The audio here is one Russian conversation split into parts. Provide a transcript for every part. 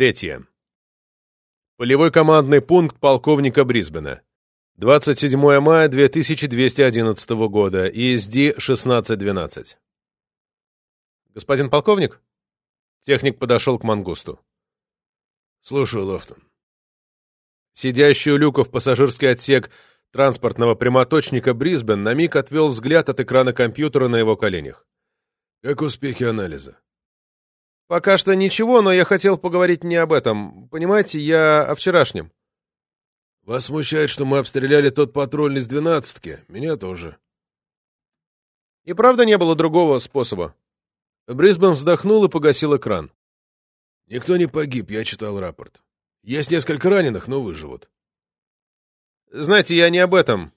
Третье. Полевой командный пункт полковника Брисбена. 27 мая 2211 года. ESD 1612. Господин полковник? Техник подошел к мангусту. Слушаю, Лофтон. Сидящий у люка в пассажирский отсек транспортного прямоточника Брисбен на миг отвел взгляд от экрана компьютера на его коленях. Как успехи анализа? Пока что ничего, но я хотел поговорить не об этом. Понимаете, я о вчерашнем. Вас смущает, что мы обстреляли тот патрульный с двенадцатки? Меня тоже. И правда не было другого способа? Брисбен вздохнул и погасил экран. Никто не погиб, я читал рапорт. Есть несколько раненых, но выживут. Знаете, я не об этом.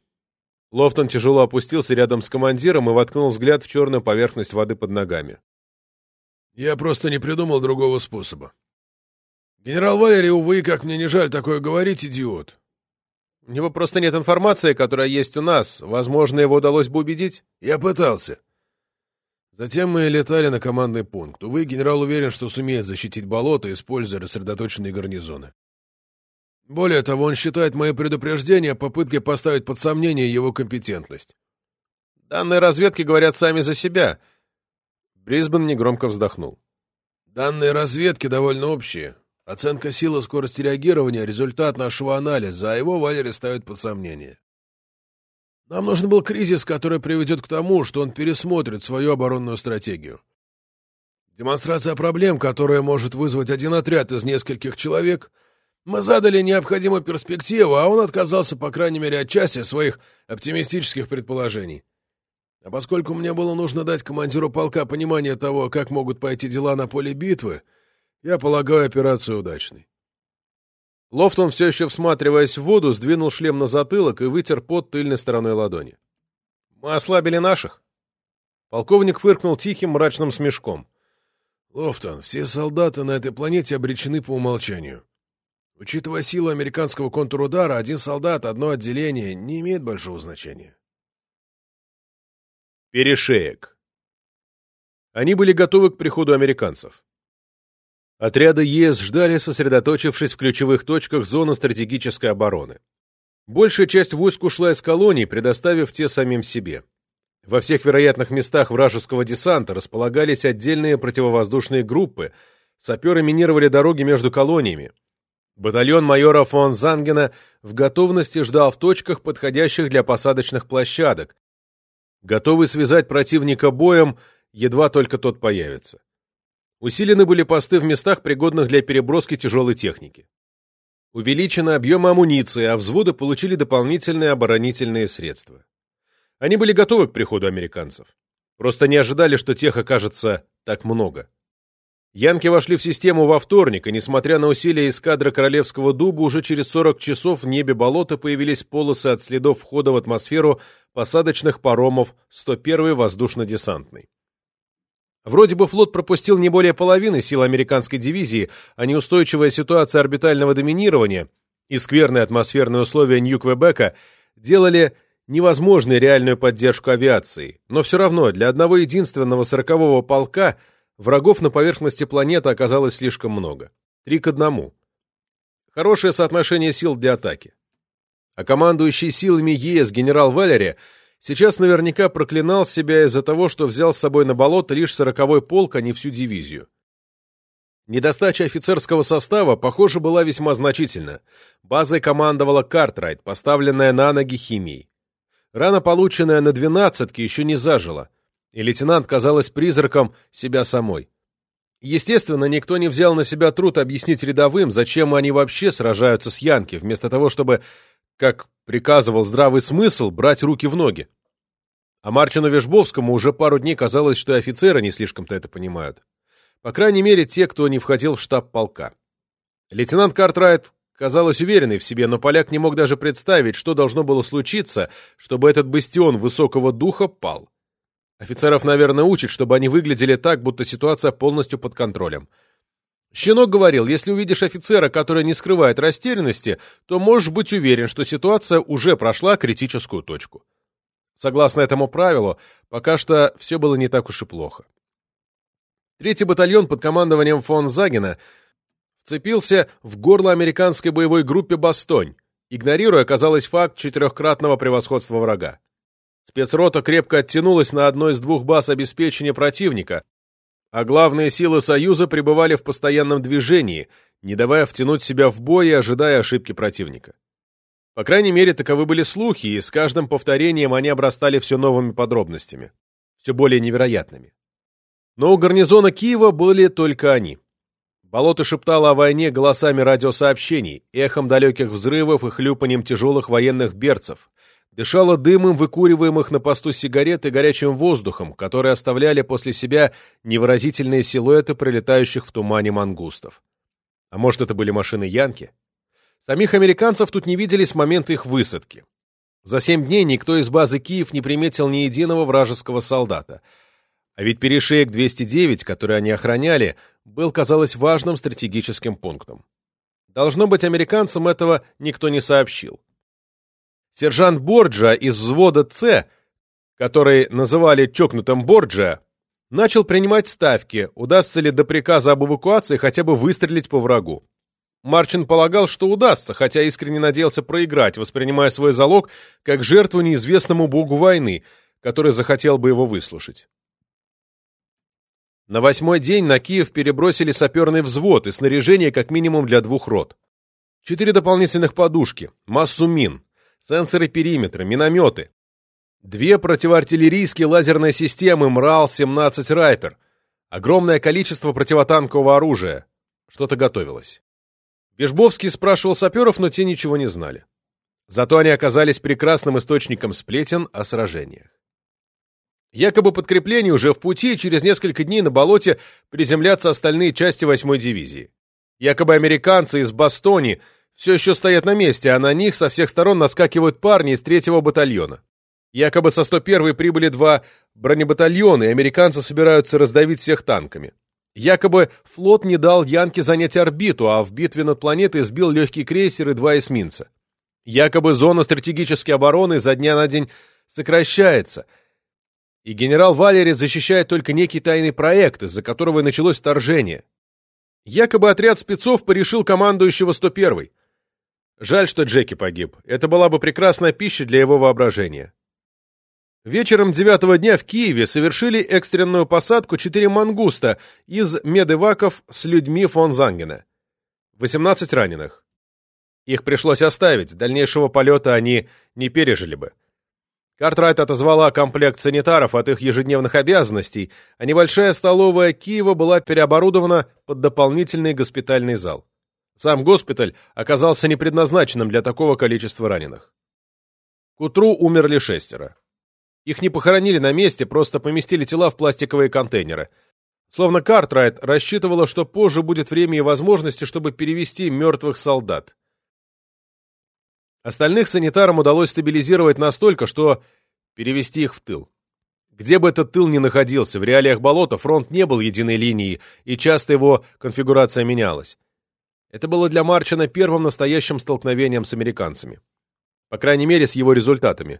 Лофтон тяжело опустился рядом с командиром и воткнул взгляд в черную поверхность воды под ногами. Я просто не придумал другого способа. Генерал Валерий, увы, как мне не жаль такое говорить, идиот. У него просто нет информации, которая есть у нас. Возможно, его удалось бы убедить? Я пытался. Затем мы летали на командный пункт. Увы, генерал уверен, что сумеет защитить болото, используя рассредоточенные гарнизоны. Более того, он считает мои предупреждения попыткой поставить под сомнение его компетентность. Данные разведки говорят сами за себя — Брисбен негромко вздохнул. Данные разведки довольно общие. Оценка силы скорости реагирования — результат нашего анализа, а его Валерий ставит под сомнение. Нам нужен был кризис, который приведет к тому, что он пересмотрит свою оборонную стратегию. Демонстрация проблем, которая может вызвать один отряд из нескольких человек, мы задали необходимую перспективу, а он отказался, по крайней мере, от части своих оптимистических предположений. А поскольку мне было нужно дать командиру полка понимание того, как могут пойти дела на поле битвы, я полагаю операцию удачной. Лофтон, все еще всматриваясь в воду, сдвинул шлем на затылок и вытер пот тыльной стороной ладони. «Мы ослабили наших». Полковник фыркнул тихим мрачным смешком. «Лофтон, все солдаты на этой планете обречены по умолчанию. Учитывая силу американского контрудара, один солдат, одно отделение не имеет большого значения. Перешеек. Они были готовы к приходу американцев. Отряды ЕС ждали, сосредоточившись в ключевых точках зоны стратегической обороны. Большая часть войск ушла из колоний, предоставив те самим себе. Во всех вероятных местах вражеского десанта располагались отдельные противовоздушные группы, саперы минировали дороги между колониями. Батальон майора фон Зангена в готовности ждал в точках, подходящих для посадочных площадок, готовый связать противника боем, едва только тот появится. Усилены были посты в местах, пригодных для переброски тяжелой техники. Увеличены объемы амуниции, а взводы получили дополнительные оборонительные средства. Они были готовы к приходу американцев. Просто не ожидали, что тех окажется так много. Янки вошли в систему во вторник, и, несмотря на усилия эскадры Королевского дуба, уже через 40 часов в небе болота появились полосы от следов входа в атмосферу посадочных паромов 101-й воздушно-десантной. Вроде бы флот пропустил не более половины сил американской дивизии, а неустойчивая ситуация орбитального доминирования и скверные атмосферные условия Нью-Квебека делали невозможной реальную поддержку авиации, но все равно для одного единственного сорокового полка – Врагов на поверхности планеты оказалось слишком много. Три к одному. Хорошее соотношение сил для атаки. А командующий силами ЕС генерал Валери сейчас наверняка проклинал себя из-за того, что взял с собой на болото лишь сороковой полк, а не всю дивизию. Недостача офицерского состава, похоже, была весьма значительна. Базой командовала Картрайт, поставленная на ноги химией. Рана, полученная на двенадцатке, еще не зажила и лейтенант казалась призраком себя самой. Естественно, никто не взял на себя труд объяснить рядовым, зачем они вообще сражаются с Янки, вместо того, чтобы, как приказывал здравый смысл, брать руки в ноги. А Марчину Вежбовскому уже пару дней казалось, что и офицеры не слишком-то это понимают. По крайней мере, те, кто не входил в штаб полка. Лейтенант Картрайт казалось уверенный в себе, но поляк не мог даже представить, что должно было случиться, чтобы этот бастион высокого духа пал. Офицеров, наверное, учат, чтобы они выглядели так, будто ситуация полностью под контролем. Щенок говорил, если увидишь офицера, который не скрывает растерянности, то можешь быть уверен, что ситуация уже прошла критическую точку. Согласно этому правилу, пока что все было не так уж и плохо. Третий батальон под командованием фон Загина вцепился в горло американской боевой группе «Бастонь», игнорируя, казалось, факт четырехкратного превосходства врага. Спецрота крепко оттянулась на одной из двух баз обеспечения противника, а главные силы Союза пребывали в постоянном движении, не давая втянуть себя в бой и ожидая ошибки противника. По крайней мере, таковы были слухи, и с каждым повторением они обрастали все новыми подробностями, все более невероятными. Но у гарнизона Киева были только они. Болото шептало о войне голосами радиосообщений, эхом далеких взрывов и хлюпанием тяжелых военных берцев, дышало дымом выкуриваемых на посту сигарет и горячим воздухом, которые оставляли после себя невыразительные силуэты пролетающих в тумане мангустов. А может, это были машины Янки? Самих американцев тут не видели с момента их высадки. За семь дней никто из базы Киев не приметил ни единого вражеского солдата. А ведь перешеек 209, который они охраняли, был, казалось, важным стратегическим пунктом. Должно быть, американцам этого никто не сообщил. Сержант Борджа из взвода «С», который называли чокнутым Борджа, начал принимать ставки, удастся ли до приказа об эвакуации хотя бы выстрелить по врагу. Марчин полагал, что удастся, хотя искренне надеялся проиграть, воспринимая свой залог как жертву неизвестному богу войны, который захотел бы его выслушать. На восьмой день на Киев перебросили саперный взвод и снаряжение как минимум для двух рот. Четыре дополнительных подушки, массу мин, сенсоры периметра, минометы. Две противоартиллерийские лазерные системы МРАЛ-17 «Райпер», огромное количество противотанкового оружия. Что-то готовилось. Бежбовский спрашивал саперов, но те ничего не знали. Зато они оказались прекрасным источником сплетен о сражениях. Якобы подкрепление уже в пути, и через несколько дней на болоте приземлятся остальные части 8-й дивизии. Якобы американцы из Бастони все еще стоят на месте, а на них со всех сторон наскакивают парни из 3-го батальона. Якобы со 101-й прибыли два бронебатальона, и американцы собираются раздавить всех танками. Якобы флот не дал Янке занять орбиту, а в битве над планетой сбил легкий крейсер и два эсминца. Якобы зона стратегической обороны за дня на день сокращается, и генерал Валери защищает только некий тайный проект, из-за которого и началось вторжение. Якобы отряд спецов порешил командующего 101-й. Жаль, что Джеки погиб. Это была бы прекрасная пища для его воображения. Вечером девятого дня в Киеве совершили экстренную посадку четыре мангуста из медэваков с людьми фон Зангена. 18 раненых. Их пришлось оставить, дальнейшего полета они не пережили бы. Картрайт отозвала комплект санитаров от их ежедневных обязанностей, а небольшая столовая Киева была переоборудована под дополнительный госпитальный зал. Сам госпиталь оказался непредназначенным для такого количества раненых. К утру умерли шестеро. Их не похоронили на месте, просто поместили тела в пластиковые контейнеры. Словно Картрайт рассчитывала, что позже будет время и возможности, чтобы перевести мертвых солдат. Остальных санитарам удалось стабилизировать настолько, что перевести их в тыл. Где бы этот тыл ни находился, в реалиях болота фронт не был единой линией, и часто его конфигурация менялась. Это было для Марчина первым настоящим столкновением с американцами. По крайней мере, с его результатами.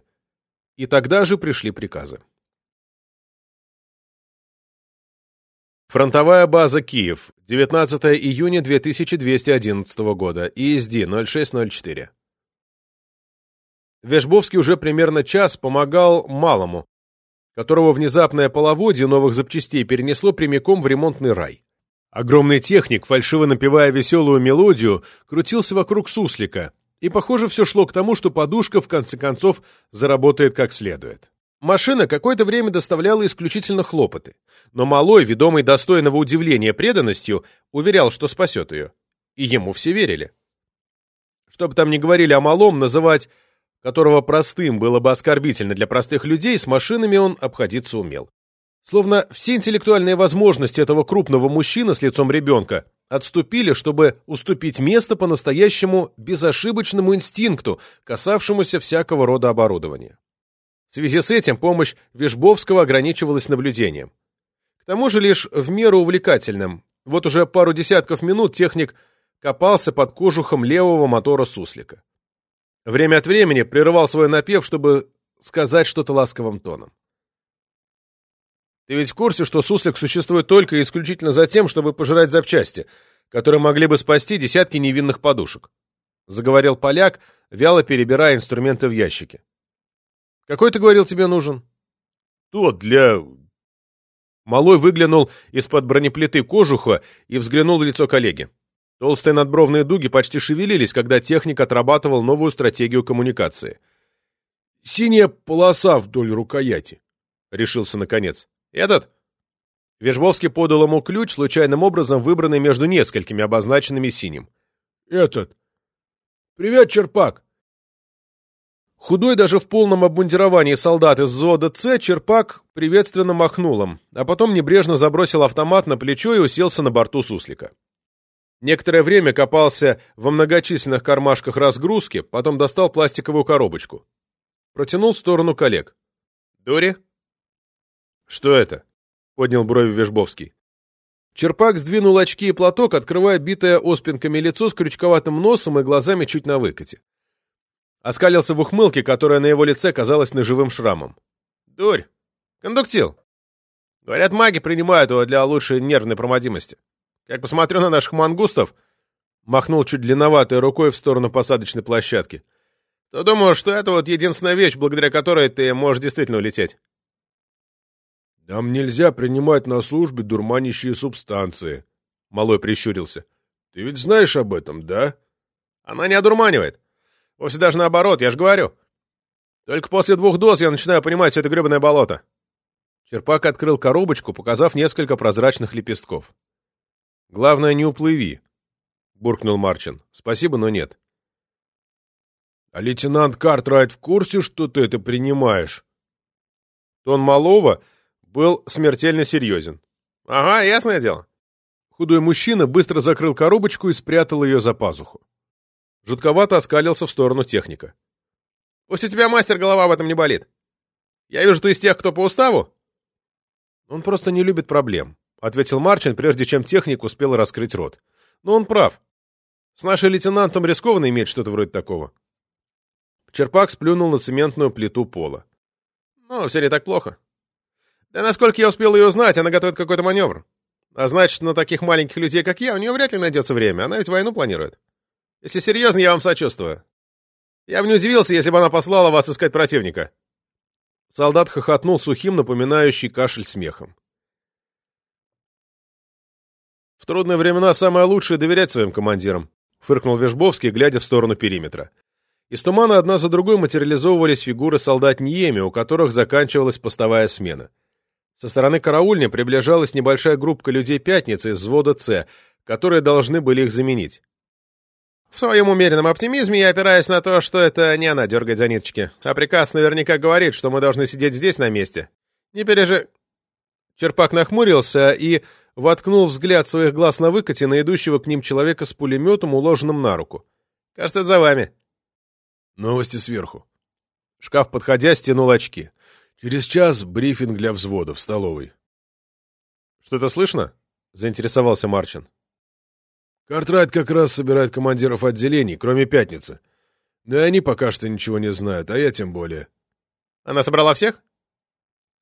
И тогда же пришли приказы. Фронтовая база Киев, 19 июня 2211 года, ИСД 0604. Вешбовский уже примерно час помогал малому, которого внезапное половодье новых запчастей перенесло прямиком в ремонтный рай. Огромный техник, фальшиво напевая веселую мелодию, крутился вокруг суслика, и, похоже, все шло к тому, что подушка, в конце концов, заработает как следует. Машина какое-то время доставляла исключительно хлопоты, но Малой, ведомый достойного удивления преданностью, уверял, что спасет ее. И ему все верили. Что бы там ни говорили о Малом, называть которого простым было бы оскорбительно для простых людей, с машинами он обходиться умел. Словно все интеллектуальные возможности этого крупного мужчины с лицом ребенка отступили, чтобы уступить место по-настоящему безошибочному инстинкту, касавшемуся всякого рода оборудования. В связи с этим помощь Вишбовского ограничивалась наблюдением. К тому же лишь в меру увлекательным. Вот уже пару десятков минут техник копался под кожухом левого мотора суслика. Время от времени прерывал свой напев, чтобы сказать что-то ласковым тоном. Ты ведь в курсе, что суслик существует только и исключительно за тем, чтобы пожирать запчасти? которые могли бы спасти десятки невинных подушек. Заговорил поляк, вяло перебирая инструменты в ящике. «Какой, ты говорил, тебе нужен?» «Тот для...» Малой выглянул из-под бронеплиты кожуха и взглянул в лицо коллеги. Толстые надбровные дуги почти шевелились, когда техник отрабатывал новую стратегию коммуникации. «Синяя полоса вдоль рукояти», — решился наконец. «Этот?» Вежбовский подал ему ключ, случайным образом выбранный между несколькими, обозначенными синим. «Этот. Привет, Черпак!» Худой даже в полном обмундировании солдат из взвода «С» Черпак приветственно махнул им, а потом небрежно забросил автомат на плечо и уселся на борту суслика. Некоторое время копался во многочисленных кармашках разгрузки, потом достал пластиковую коробочку. Протянул в сторону коллег. «Дори?» «Что это?» — поднял брови Вежбовский. Черпак сдвинул очки и платок, открывая битое оспинками лицо с крючковатым носом и глазами чуть на выкате. Оскалился в ухмылке, которая на его лице казалась ножевым шрамом. «Дурь! Кондуктил! Говорят, маги принимают его для лучшей нервной проводимости. Как посмотрю на наших мангустов...» Махнул чуть длинноватой рукой в сторону посадочной площадки. «То думаю, что это вот единственная вещь, благодаря которой ты можешь действительно улететь». «Нам нельзя принимать на службе дурманящие субстанции», — Малой прищурился. «Ты ведь знаешь об этом, да?» «Она не одурманивает. Вовсе даже наоборот, я же говорю. Только после двух доз я начинаю понимать все это гребаное болото». Черпак открыл коробочку, показав несколько прозрачных лепестков. «Главное, не уплыви», — буркнул Марчин. «Спасибо, но нет». «А лейтенант Картрайт в курсе, что ты это принимаешь?» Тон малого был смертельно серьезен. «Ага, ясное дело». Худой мужчина быстро закрыл коробочку и спрятал ее за пазуху. Жутковато оскалился в сторону техника. «Пусть у тебя, мастер, голова в этом не болит. Я вижу, ты из тех, кто по уставу?» «Он просто не любит проблем», — ответил Марчин, прежде чем техник успел раскрыть рот. «Но он прав. С нашим лейтенантом рискованно иметь что-то вроде такого». Черпак сплюнул на цементную плиту пола. «Ну, все не так плохо. Да насколько я успел ее узнать, она готовит какой-то маневр. А значит, на таких маленьких людей, как я, у нее вряд ли найдется время. Она ведь войну планирует. Если серьезно, я вам сочувствую. Я бы не удивился, если бы она послала вас искать противника. Солдат хохотнул сухим, напоминающий кашель смехом. В трудные времена самое лучшее — доверять своим командирам, — фыркнул Вежбовский, глядя в сторону периметра. Из тумана одна за другой материализовывались фигуры солдат Ниеми, у которых заканчивалась постовая смена. Со стороны караульни приближалась небольшая группка людей пятницы из взвода «С», которые должны были их заменить. В своем умеренном оптимизме я опираюсь на то, что это не она дергает за ниточки, а приказ наверняка говорит, что мы должны сидеть здесь на месте. Не пережи... Черпак нахмурился и воткнул взгляд своих глаз на выкате на идущего к ним человека с пулеметом, уложенным на руку. «Кажется, за вами». Новости сверху. Шкаф, подходя, стянул очки. Через час брифинг для взвода в столовой. «Что-то слышно?» — заинтересовался Марчин. Картрайт как раз собирает командиров отделений, кроме Пятницы. Но и они пока что ничего не знают, а я тем более. Она собрала всех?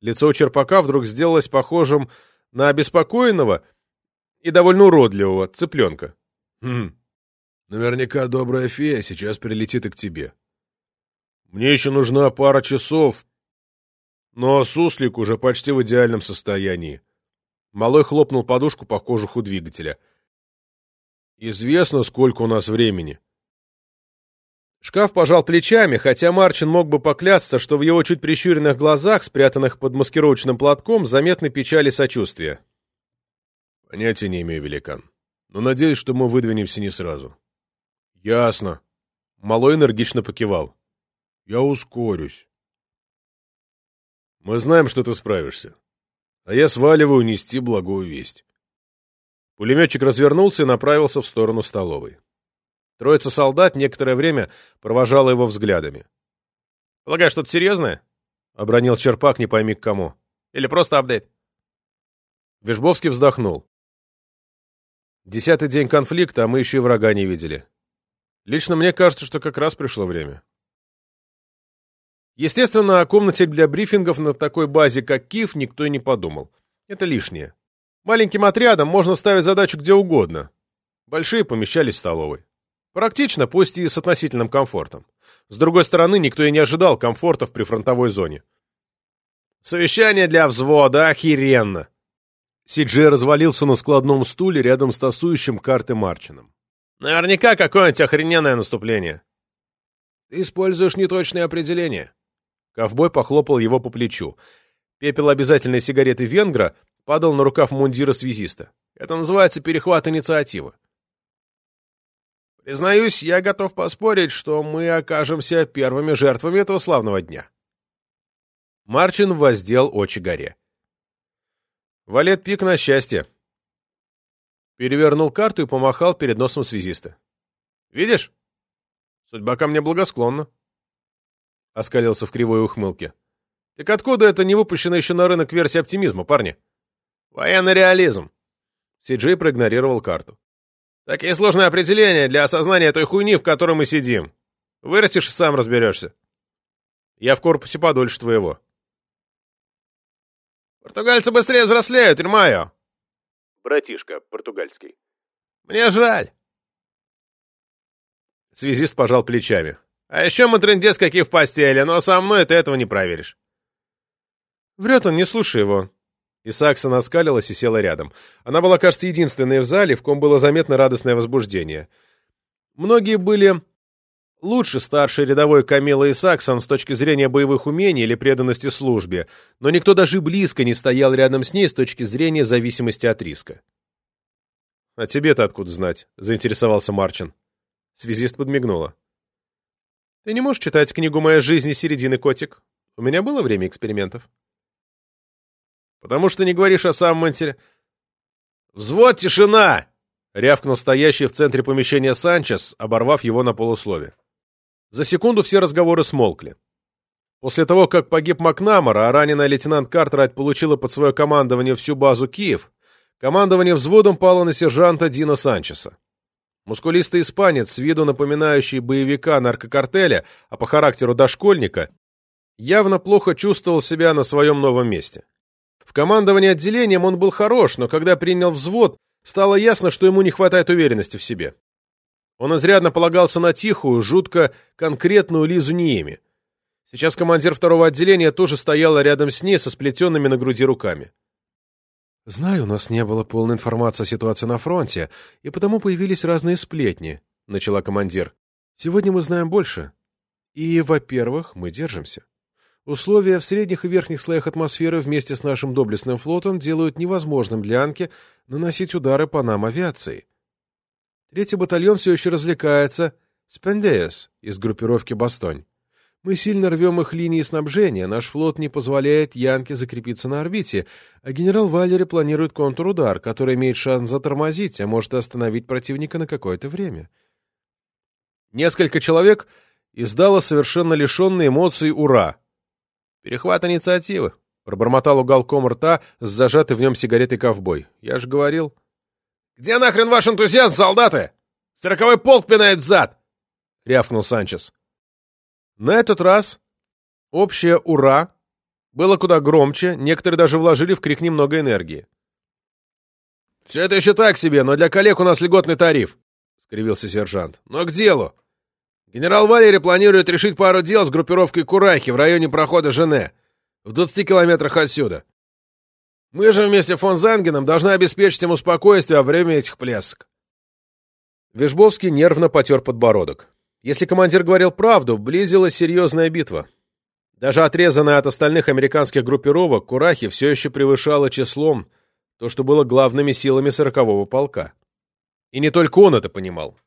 Лицо у Черпака вдруг сделалось похожим на обеспокоенного и довольно уродливого цыпленка. Хм. Наверняка добрая фея сейчас прилетит и к тебе. Мне еще нужна пара часов, но суслик уже почти в идеальном состоянии. Малой хлопнул подушку по кожуху двигателя. Известно, сколько у нас времени. Шкаф пожал плечами, хотя Марчин мог бы поклясться, что в его чуть прищуренных глазах, спрятанных под маскировочным платком, заметны печали сочувствия. Понятия не имею, великан. Но надеюсь, что мы выдвинемся не сразу. Ясно. Малой энергично покивал. Я ускорюсь. Мы знаем, что ты справишься. А я сваливаю нести благую весть. Пулеметчик развернулся и направился в сторону столовой. Троица солдат некоторое время провожала его взглядами. — Полагаю, что-то серьезное? — обронил Черпак не пойми к кому. — Или просто апдейт? Вежбовский вздохнул. Десятый день конфликта, а мы еще и врага не видели. Лично мне кажется, что как раз пришло время. Естественно, о комнате для брифингов на такой базе, как Киев, никто и не подумал. Это лишнее. Маленьким отрядом можно ставить задачу где угодно. Большие помещались в столовой. Практично, пусть и с относительным комфортом. С другой стороны, никто и не ожидал комфорта в прифронтовой зоне. Совещание для взвода, охеренно! Сиджей развалился на складном стуле рядом с тасующим карты Марчином. Наверняка какое-нибудь охрененное наступление. Ты используешь неточные определения. Ковбой похлопал его по плечу. Пепел обязательной сигареты венгра падал на рукав мундира связиста. Это называется перехват инициативы. Признаюсь, я готов поспорить, что мы окажемся первыми жертвами этого славного дня. Марчин воздел очи горе. Валет пик на счастье. Перевернул карту и помахал перед носом связиста. «Видишь? Судьба ко мне благосклонна». Оскалился в кривой ухмылке. «Так откуда это не выпущена еще на рынок версия оптимизма, парни?» «Военный реализм». Сиджей проигнорировал карту. «Такие сложные определения для осознания той хуйни, в которой мы сидим. Вырастешь и сам разберешься. Я в корпусе подольше твоего». Португальцы быстрее взрослеют, Ирмайо. Братишка, португальский. Мне жаль. Связист пожал плечами. А еще мы трындец какие в постели, но со мной ты этого не проверишь. Врет он, не слушай его. Исааксон оскалилась и села рядом. Она была, кажется, единственной в зале, в ком было заметно радостное возбуждение. Многие были Лучше старший рядовой Камила и Саксон с точки зрения боевых умений или преданности службе, но никто даже близко не стоял рядом с ней с точки зрения зависимости от риска. «А тебе-то откуда знать?» — заинтересовался Марчин. Связист подмигнула. «Ты не можешь читать книгу «Моя жизнь» середины, котик? У меня было время экспериментов». «Потому что не говоришь о самом интере...» «Взвод, тишина!» — рявкнул стоящий в центре помещения Санчес, оборвав его на полуслове. За секунду все разговоры смолкли. После того, как погиб Макнамара, а раненый лейтенант Картрайт получила под свое командование всю базу Киев, командование взводом пало на сержанта Дина Санчеса. Мускулистый испанец, с виду напоминающий боевика наркокартеля, а по характеру дошкольника, явно плохо чувствовал себя на своем новом месте. В командовании отделением он был хорош, но когда принял взвод, стало ясно, что ему не хватает уверенности в себе. Он изрядно полагался на тихую, жутко конкретную Лизу Ниеми. Сейчас командир второго отделения тоже стояла рядом с ней со сплетенными на груди руками. «Знаю, у нас не было полной информации о ситуации на фронте, и потому появились разные сплетни», — начала командир. «Сегодня мы знаем больше. И, во-первых, мы держимся. Условия в средних и верхних слоях атмосферы вместе с нашим доблестным флотом делают невозможным для Анки наносить удары по нам авиацией. Третий батальон все еще развлекается с Пендеес из группировки «Бастонь». Мы сильно рвем их линии снабжения, наш флот не позволяет Янке закрепиться на орбите, а генерал Валери планирует контрудар, который имеет шанс затормозить, а может остановить противника на какое-то время. Несколько человек издало совершенно лишенные эмоций «Ура!». «Перехват инициативы», — пробормотал уголком рта с зажатой в нем сигаретой ковбой. «Я же говорил...» «Где нахрен ваш энтузиазм, солдаты? Сороковой полк пинает зад!» — рявкнул Санчес. На этот раз общее «Ура!» было куда громче, некоторые даже вложили в крик немного энергии. «Все это еще так себе, но для коллег у нас льготный тариф», — скривился сержант. «Но к делу. Генерал Валерий планирует решить пару дел с группировкой Курахи в районе прохода Жене, в 20 километрах отсюда. Мы же вместе с фон Зангеном должны обеспечить ему спокойствие во время этих плясок. Вежбовский нервно потер подбородок. Если командир говорил правду, близилась серьезная битва. Даже отрезанная от остальных американских группировок, Курахи все еще превышала числом то, что было главными силами сорокового полка. И не только он это понимал.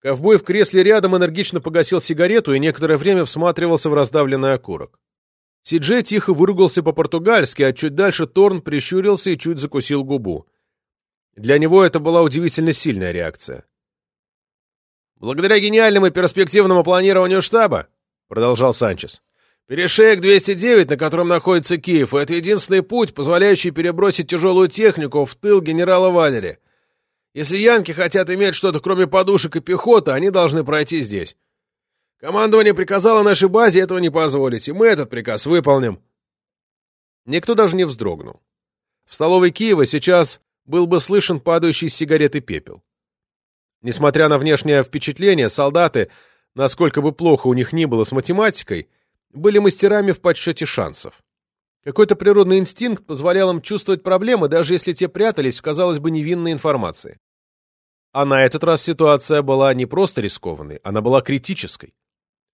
Ковбой в кресле рядом энергично погасил сигарету и некоторое время всматривался в раздавленный окурок. Сиджей тихо выругался по-португальски, а чуть дальше Торн прищурился и чуть закусил губу. Для него это была удивительно сильная реакция. «Благодаря гениальному и перспективному планированию штаба», — продолжал Санчес, «перешеек 209, на котором находится Киев, это единственный путь, позволяющий перебросить тяжелую технику в тыл генерала Валери. Если янки хотят иметь что-то кроме подушек и пехоты, они должны пройти здесь. Командование приказало нашей базе этого не позволить, и мы этот приказ выполним. Никто даже не вздрогнул. В столовой Киева сейчас был бы слышен падающий с сигареты пепел. Несмотря на внешнее впечатление, солдаты, насколько бы плохо у них ни было с математикой, были мастерами в подсчете шансов. Какой-то природный инстинкт позволял им чувствовать проблемы, даже если те прятались в, казалось бы, невинной информации. А на этот раз ситуация была не просто рискованной, она была критической.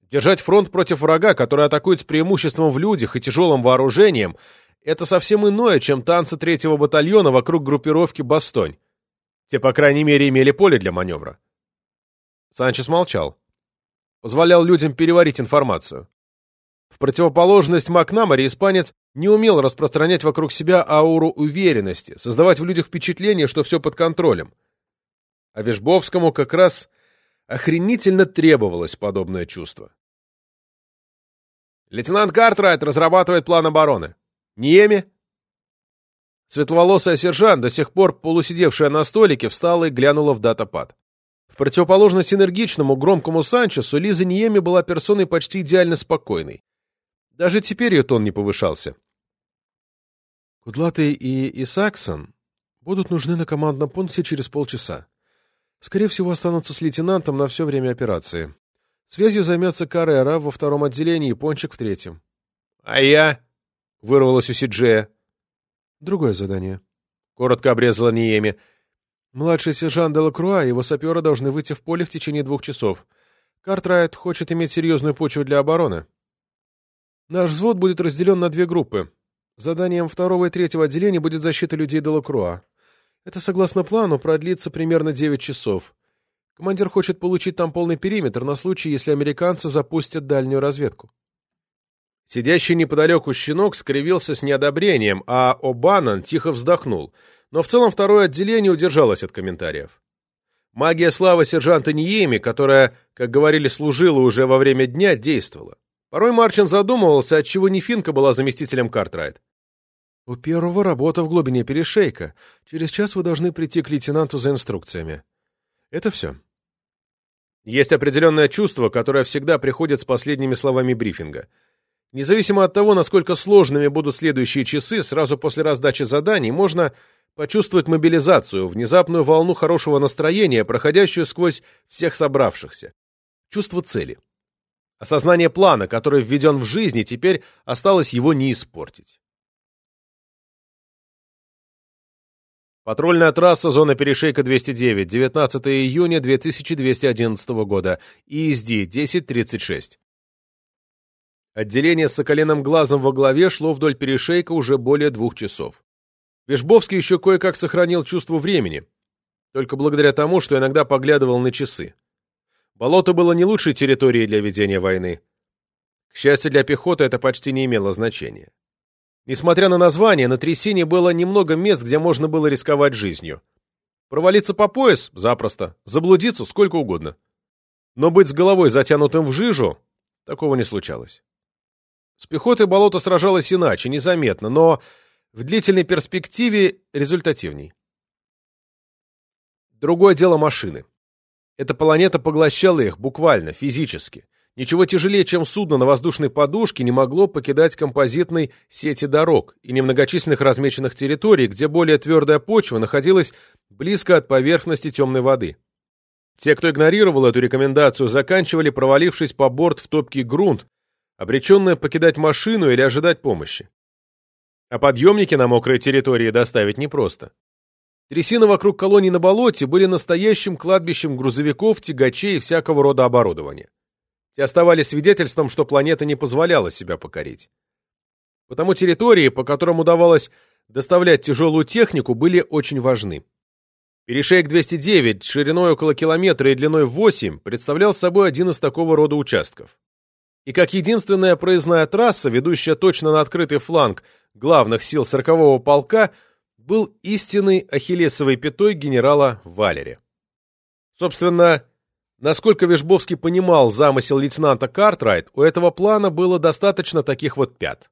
Держать фронт против врага, который атакует с преимуществом в людях и тяжелым вооружением, это совсем иное, чем танцы третьего батальона вокруг группировки «Бастонь». Те, по крайней мере, имели поле для маневра. Санчес молчал. Позволял людям переварить информацию. В противоположность Макнамаре испанец не умел распространять вокруг себя ауру уверенности, создавать в людях впечатление, что все под контролем. А Вишбовскому как раз охренительно требовалось подобное чувство. «Лейтенант Картрайт разрабатывает план обороны. Ниеми?» Светловолосая сержант, до сих пор полусидевшая на столике, встала и глянула в датапад. В противоположность энергичному, громкому Санчесу, Лиза Ниеми была персоной почти идеально спокойной. Даже теперь ее тон не повышался. Кудлатый и Исаксон будут нужны на командном пункте через полчаса. Скорее всего, останутся с лейтенантом на все время операции. Связью займется Каррера во втором отделении и Пончик в третьем. — А я? — вырвалось у Сиджея. — Другое задание. Коротко обрезала Ниеми. Младший сержант Делакруа и его саперы должны выйти в поле в течение двух часов. Картрайт хочет иметь серьезную почву для обороны. Наш взвод будет разделен на две группы. Заданием второго и третьего отделения будет защита людей Делакруа. Это, согласно плану, продлится примерно 9 часов. Командир хочет получить там полный периметр на случай, если американцы запустят дальнюю разведку. Сидящий неподалеку щенок скривился с неодобрением, а О'Баннон тихо вздохнул, но в целом второе отделение удержалось от комментариев. Магия славы сержанта Ниеми, которая, как говорили, служила уже во время дня, действовала. Порой Марчин задумывался, отчего не Финка была заместителем Картрайт. «У первого работа в глубине перешейка. Через час вы должны прийти к лейтенанту за инструкциями. Это все». Есть определенное чувство, которое всегда приходит с последними словами брифинга. Независимо от того, насколько сложными будут следующие часы, сразу после раздачи заданий можно почувствовать мобилизацию, внезапную волну хорошего настроения, проходящую сквозь всех собравшихся. Чувство цели. Осознание плана, который введен в жизнь, и теперь осталось его не испортить. Патрульная трасса, зона перешейка 209, 19 июня 2211 года, ESD 1036. Отделение с Соколиным глазом во главе шло вдоль перешейка уже более двух часов. Вишбовский еще кое-как сохранил чувство времени, только благодаря тому, что иногда поглядывал на часы. Болото было не лучшей территорией для ведения войны. К счастью для пехоты, это почти не имело значения. Несмотря на название, на трясине было немного мест, где можно было рисковать жизнью. Провалиться по пояс – запросто, заблудиться – сколько угодно. Но быть с головой затянутым в жижу – такого не случалось. С пехотой болото сражалось иначе, незаметно, но в длительной перспективе результативней. Другое дело машины. Эта планета поглощала их буквально, физически. Ничего тяжелее, чем судно на воздушной подушке, не могло покидать композитной сети дорог и немногочисленных размеченных территорий, где более твердая почва находилась близко от поверхности темной воды. Те, кто игнорировал эту рекомендацию, заканчивали, провалившись по борт в топкий грунт, обреченные покидать машину или ожидать помощи. А подъемники на мокрой территории доставить непросто. Трясины вокруг колоний на болоте были настоящим кладбищем грузовиков, тягачей и всякого рода оборудования. Те оставались свидетельством, что планета не позволяла себя покорить. Потому территории, по которым удавалось доставлять тяжелую технику, были очень важны. Перешейк 209, шириной около километра и длиной 8, представлял собой один из такого рода участков. И как единственная проездная трасса, ведущая точно на открытый фланг главных сил 40-го полка, был истинной ахиллесовой пятой генерала Валери. Собственно, Насколько Вишбовский понимал замысел лейтенанта Картрайт, у этого плана было достаточно таких вот пят.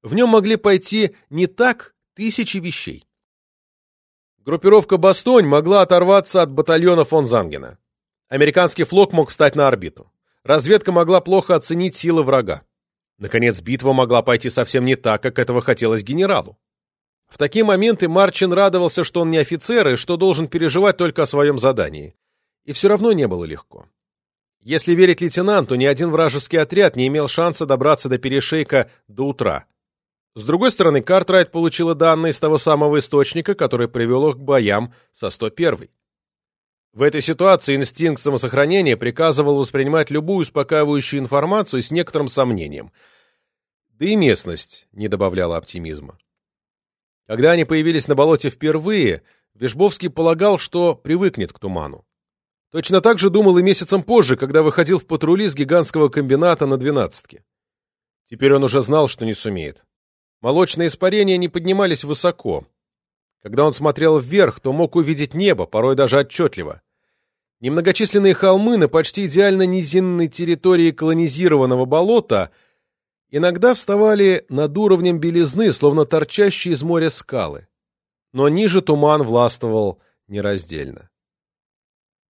В нем могли пойти не так тысячи вещей. Группировка «Бастонь» могла оторваться от батальона фон Зангена. Американский флот мог встать на орбиту. Разведка могла плохо оценить силы врага. Наконец, битва могла пойти совсем не так, как этого хотелось генералу. В такие моменты Марчин радовался, что он не офицер и что должен переживать только о своем задании И все равно не было легко. Если верить лейтенанту, ни один вражеский отряд не имел шанса добраться до перешейка до утра. С другой стороны, Картрайт получила данные с того самого источника, который привел их к боям со 101-й. В этой ситуации инстинкт самосохранения приказывал воспринимать любую успокаивающую информацию с некоторым сомнением. Да и местность не добавляла оптимизма. Когда они появились на болоте впервые, Вишбовский полагал, что привыкнет к туману. Точно так же думал и месяцем позже, когда выходил в патрули с гигантского комбината на двенадцатке. Теперь он уже знал, что не сумеет. Молочные испарения не поднимались высоко. Когда он смотрел вверх, то мог увидеть небо, порой даже отчетливо. Немногочисленные холмы на почти идеально низинной территории колонизированного болота иногда вставали над уровнем белизны, словно торчащие из моря скалы. Но ниже туман властвовал нераздельно.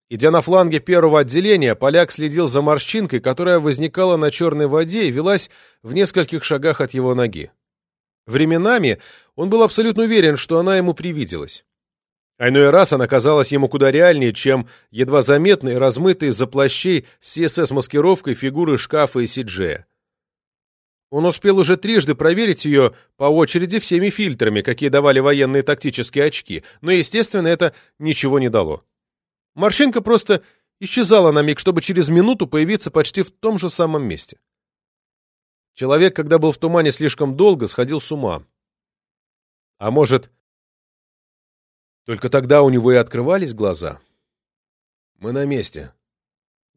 Идя на фланге первого отделения, поляк следил за морщинкой, которая возникала на черной воде и велась в нескольких шагах от его ноги. Временами он был абсолютно уверен, что она ему привиделась. А иной раз она казалась ему куда реальнее, чем едва заметные, размытые за плащей с CSS-маскировкой фигуры шкафа и Сиджея. Он успел уже трижды проверить ее по очереди всеми фильтрами, какие давали военные тактические очки, но, естественно, это ничего не дало. Морщинка просто исчезала на миг, чтобы через минуту появиться почти в том же самом месте. Человек, когда был в тумане слишком долго, сходил с ума. А может, только тогда у него и открывались глаза? «Мы на месте».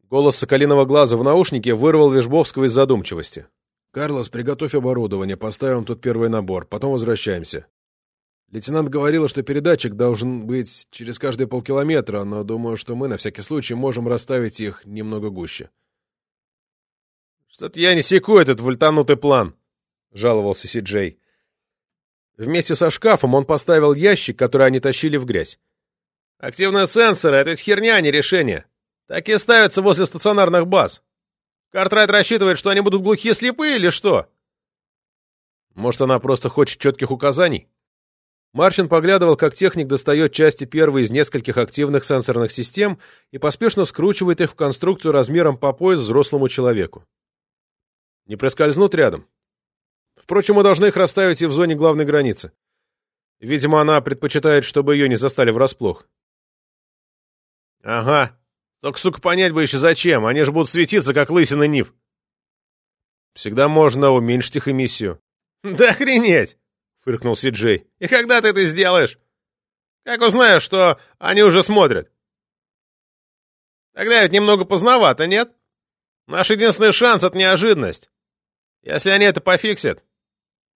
Голос соколиного глаза в наушнике вырвал Вежбовского из задумчивости. «Карлос, приготовь оборудование, поставим тут первый набор, потом возвращаемся». Лейтенант говорила, что передатчик должен быть через каждые полкилометра, но думаю, что мы на всякий случай можем расставить их немного гуще. «Что-то я не секу этот вольтанутый план», — жаловался Си-Джей. Вместе со шкафом он поставил ящик, который они тащили в грязь. «Активные сенсоры — это херня, а не решение. Такие ставятся возле стационарных баз. Картрайт рассчитывает, что они будут глухие слепые или что?» «Может, она просто хочет четких указаний?» Марчин поглядывал, как техник достает части первой из нескольких активных сенсорных систем и поспешно скручивает их в конструкцию размером по пояс взрослому человеку. Не проскользнут рядом. Впрочем, мы должны их расставить и в зоне главной границы. Видимо, она предпочитает, чтобы ее не застали врасплох. Ага. Только, сука, понять бы еще зачем. Они же будут светиться, как лысина Нив. Всегда можно уменьшить их эмиссию. Да охренеть! — фыркнул Си-Джей. «И когда ты это сделаешь? Как узнаешь, что они уже смотрят?» «Тогда ведь немного поздновато, нет? Наш единственный шанс — это неожиданность. Если они это пофиксят...»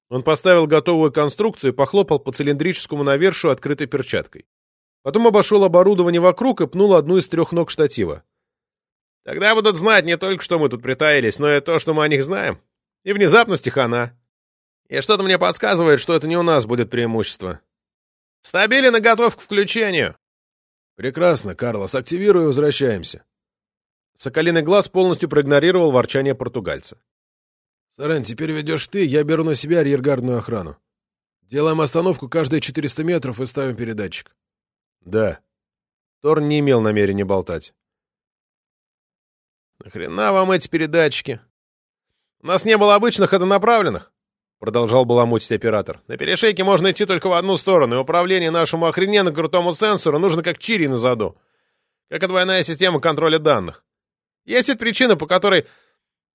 Он поставил готовую конструкцию и похлопал по цилиндрическому навершу открытой перчаткой. Потом обошел оборудование вокруг и пнул одну из трех ног штатива. «Тогда будут знать не только, что мы тут притаились, но и то, что мы о них знаем. И внезапности хана». И что-то мне подсказывает, что это не у нас будет преимущество. Стабилен и готов к включению. Прекрасно, Карлос, активируй и возвращаемся. Соколиный глаз полностью проигнорировал ворчание португальца. Сарен, теперь ведешь ты, я беру на себя арьергардную охрану. Делаем остановку каждые 400 метров и ставим передатчик. Да. Торн не имел намерения болтать. Нахрена вам эти передатчики? У нас не было обычных однонаправленных. Продолжал баламутить оператор. На перешейке можно идти только в одну сторону, и управление нашему охрененно крутому сенсору нужно как чири на заду. Как и двойная система контроля данных. Есть ведь причина, по которой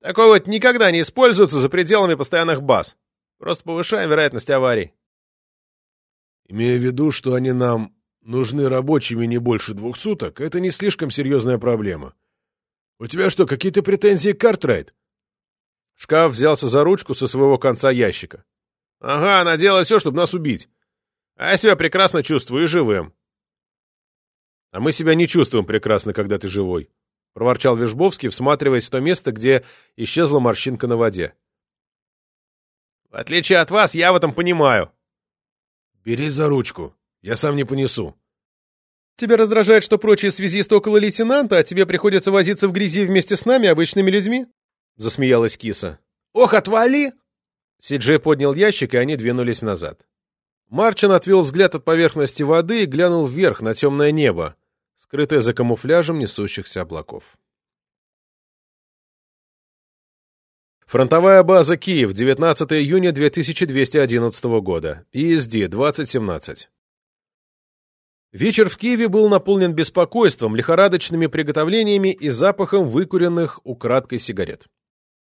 такой вот никогда не используется за пределами постоянных баз. Просто повышаем вероятность аварий. Имея в виду, что они нам нужны рабочими не больше двух суток, это не слишком серьезная проблема. У тебя что, какие-то претензии к Картрайт? Шкаф взялся за ручку со своего конца ящика. «Ага, она делает все, чтобы нас убить. А я себя прекрасно чувствую и живым». «А мы себя не чувствуем прекрасно, когда ты живой», — проворчал Вежбовский, всматриваясь в то место, где исчезла морщинка на воде. «В отличие от вас, я в этом понимаю». «Бери за ручку. Я сам не понесу». «Тебя раздражает, что прочие связисты около лейтенанта, а тебе приходится возиться в грязи вместе с нами, обычными людьми?» засмеялась киса. «Ох, отвали!» Сиджей поднял ящик, и они двинулись назад. Марчин отвел взгляд от поверхности воды и глянул вверх на темное небо, скрытая за камуфляжем несущихся облаков. Фронтовая база Киев, 19 июня 2211 года. ИСД, 2017. Вечер в Киеве был наполнен беспокойством, лихорадочными приготовлениями и запахом выкуренных украдкой сигарет.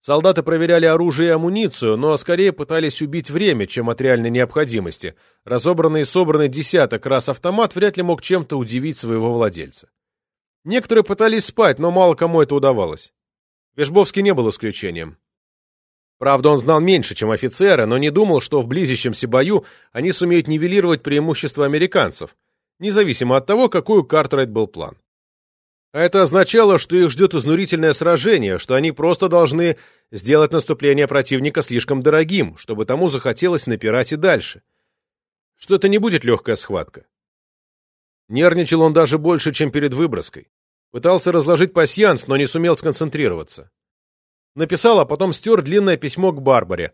Солдаты проверяли оружие и амуницию, но скорее пытались убить время, чем от реальной необходимости. Разобранный и собранный десяток раз автомат вряд ли мог чем-то удивить своего владельца. Некоторые пытались спать, но мало кому это удавалось. Вежбовский не был исключением. Правда, он знал меньше, чем офицеры, но не думал, что в близящемся бою они сумеют нивелировать преимущество американцев, независимо от того, какой у Картрайт был план. А это означало, что их ждет изнурительное сражение, что они просто должны сделать наступление противника слишком дорогим, чтобы тому захотелось напирать и дальше. Что это не будет легкая схватка. Нервничал он даже больше, чем перед выброской. Пытался разложить пасьянс, но не сумел сконцентрироваться. Написал, а потом стер длинное письмо к Барбаре.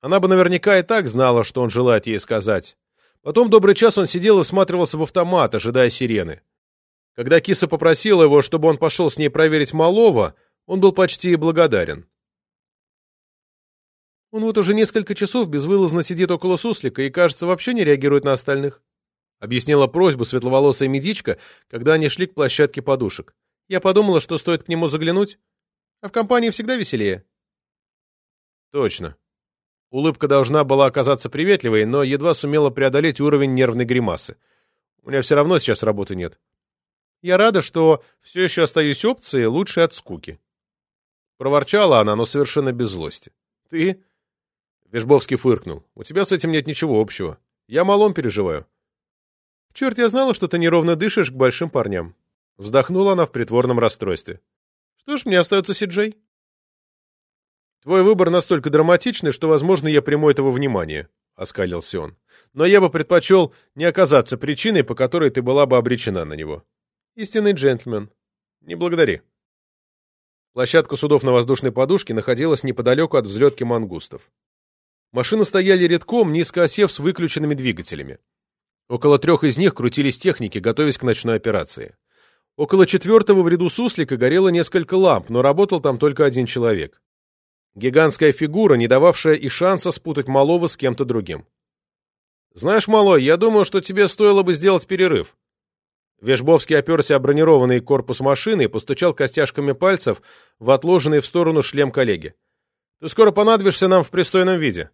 Она бы наверняка и так знала, что он желает ей сказать. Потом добрый час он сидел и всматривался в автомат, ожидая сирены. Когда киса попросила его, чтобы он пошел с ней проверить малого, он был почти благодарен. Он вот уже несколько часов безвылазно сидит около суслика и, кажется, вообще не реагирует на остальных. Объяснила просьбу светловолосая медичка, когда они шли к площадке подушек. Я подумала, что стоит к нему заглянуть. А в компании всегда веселее. Точно. Улыбка должна была оказаться приветливой, но едва сумела преодолеть уровень нервной гримасы. У меня все равно сейчас работы нет. Я рада, что все еще остаюсь опцией лучше от скуки. Проворчала она, но совершенно без злости. Ты? Вежбовский фыркнул. У тебя с этим нет ничего общего. Я малом переживаю. Черт, я знала, что ты неровно дышишь к большим парням. Вздохнула она в притворном расстройстве. Что ж, мне остается Сиджей. Твой выбор настолько драматичный, что, возможно, я приму этого внимания, — оскалился он. Но я бы предпочел не оказаться причиной, по которой ты была бы обречена на него. Истинный джентльмен. Не благодари. Площадка судов на воздушной подушке находилась неподалеку от взлетки мангустов. Машины стояли редком, низко осев с выключенными двигателями. Около трех из них крутились техники, готовясь к ночной операции. Около четвертого в ряду суслика горело несколько ламп, но работал там только один человек. Гигантская фигура, не дававшая и шанса спутать малого с кем-то другим. «Знаешь, малой, я думаю, что тебе стоило бы сделать перерыв», Вежбовский оперся о бронированный корпус машины и постучал костяшками пальцев в отложенный в сторону шлем коллеги. «Ты скоро понадобишься нам в пристойном виде».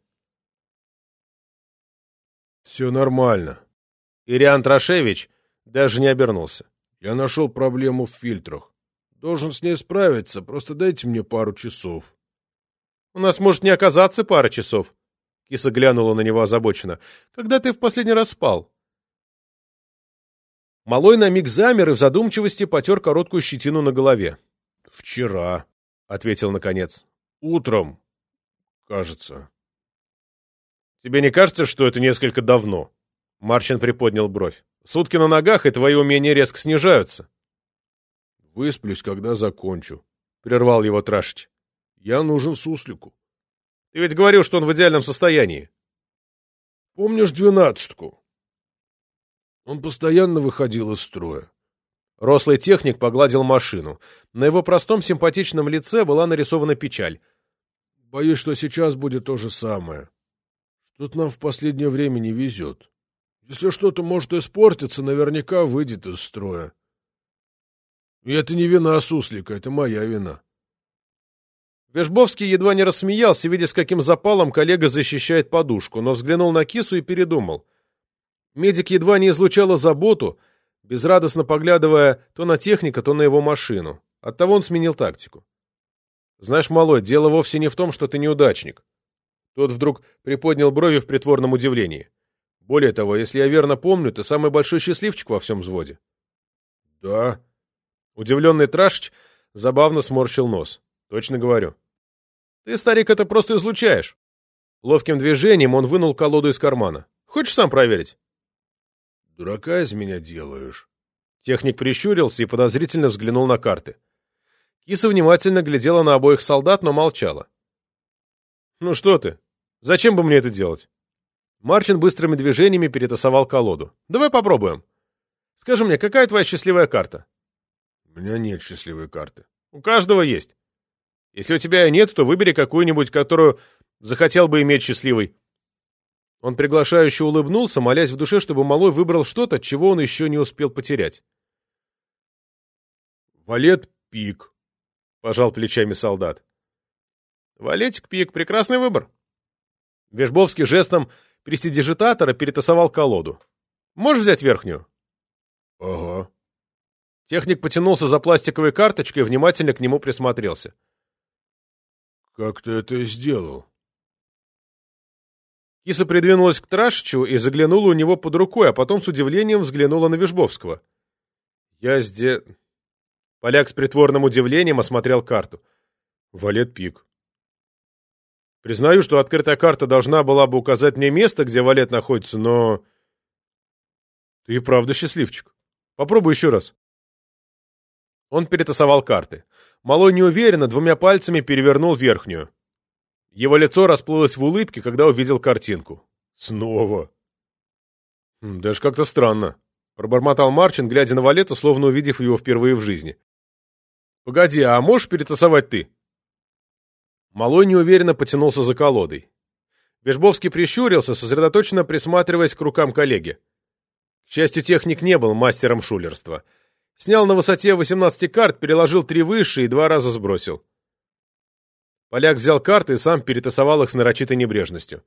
«Все нормально». Ириан Трашевич даже не обернулся. «Я нашел проблему в фильтрах. Должен с ней справиться, просто дайте мне пару часов». «У нас может не оказаться пара часов», — киса глянула на него озабоченно. «Когда ты в последний раз спал?» Малой на миг замер и в задумчивости потер короткую щетину на голове. — Вчера, — ответил наконец. — Утром, кажется. — Тебе не кажется, что это несколько давно? Марчин приподнял бровь. — Сутки на ногах, и твои умения резко снижаются. — Высплюсь, когда закончу, — прервал его Трашич. — Я нужен суслику. — Ты ведь говорил, что он в идеальном состоянии. — Помнишь двенадцатку? Он постоянно выходил из строя. Рослый техник погладил машину. На его простом симпатичном лице была нарисована печаль. «Боюсь, что сейчас будет то же самое. Что-то нам в последнее время не везет. Если что-то может испортиться, наверняка выйдет из строя. И это не вина Суслика, это моя вина». Вежбовский едва не рассмеялся, видя, с каким запалом коллега защищает подушку, но взглянул на кису и передумал. Медик едва не излучала заботу, безрадостно поглядывая то на техника, то на его машину. Оттого он сменил тактику. «Знаешь, малой, дело вовсе не в том, что ты неудачник». Тот вдруг приподнял брови в притворном удивлении. «Более того, если я верно помню, ты самый большой счастливчик во всем взводе». «Да». Удивленный Трашич забавно сморщил нос. «Точно говорю». «Ты, старик, это просто излучаешь». Ловким движением он вынул колоду из кармана. «Хочешь сам проверить?» Дурака из меня делаешь. Техник прищурился и подозрительно взглянул на карты. Киса внимательно глядела на обоих солдат, но молчала. «Ну что ты? Зачем бы мне это делать?» Марчин быстрыми движениями перетасовал колоду. «Давай попробуем». Скажи мне, какая твоя счастливая карта? У меня нет счастливой карты. У каждого есть. Если у тебя ее нет, то выбери какую-нибудь, которую захотел бы иметь счастливой. Он приглашающе улыбнулся, молясь в душе, чтобы малой выбрал что-то, чего он еще не успел потерять. Валет Пик, — пожал плечами солдат. Валетик Пик — прекрасный выбор. Вежбовский жестом престидижитатора перетасовал колоду. Можешь взять верхнюю? Ага. Техник потянулся за пластиковой карточкой и внимательно к нему присмотрелся. Как ты это сделал? Киса придвинулась к Трашичу и заглянула у него под рукой, а потом с удивлением взглянула на Вежбовского. «Я здесь...» Поляк с притворным удивлением осмотрел карту. «Валет пик». «Признаю, что открытая карта должна была бы указать мне место, где валет находится, но...» «Ты и правда счастливчик. Попробуй еще раз». Он перетасовал карты. Малой неуверенно двумя пальцами перевернул верхнюю. Его лицо расплылось в улыбке, когда увидел картинку. Снова. Хм, даже как-то странно. Пробормотал Марчин, глядя на Валета, словно увидев его впервые в жизни. «Погоди, а можешь перетасовать ты?» Малой неуверенно потянулся за колодой. Вежбовский прищурился, сосредоточенно присматриваясь к рукам коллеги. К счастью, техник не был мастером шулерства. Снял на высоте 18 карт, переложил три выше и два раза сбросил. Поляк взял карты и сам перетасовал их с нарочитой небрежностью.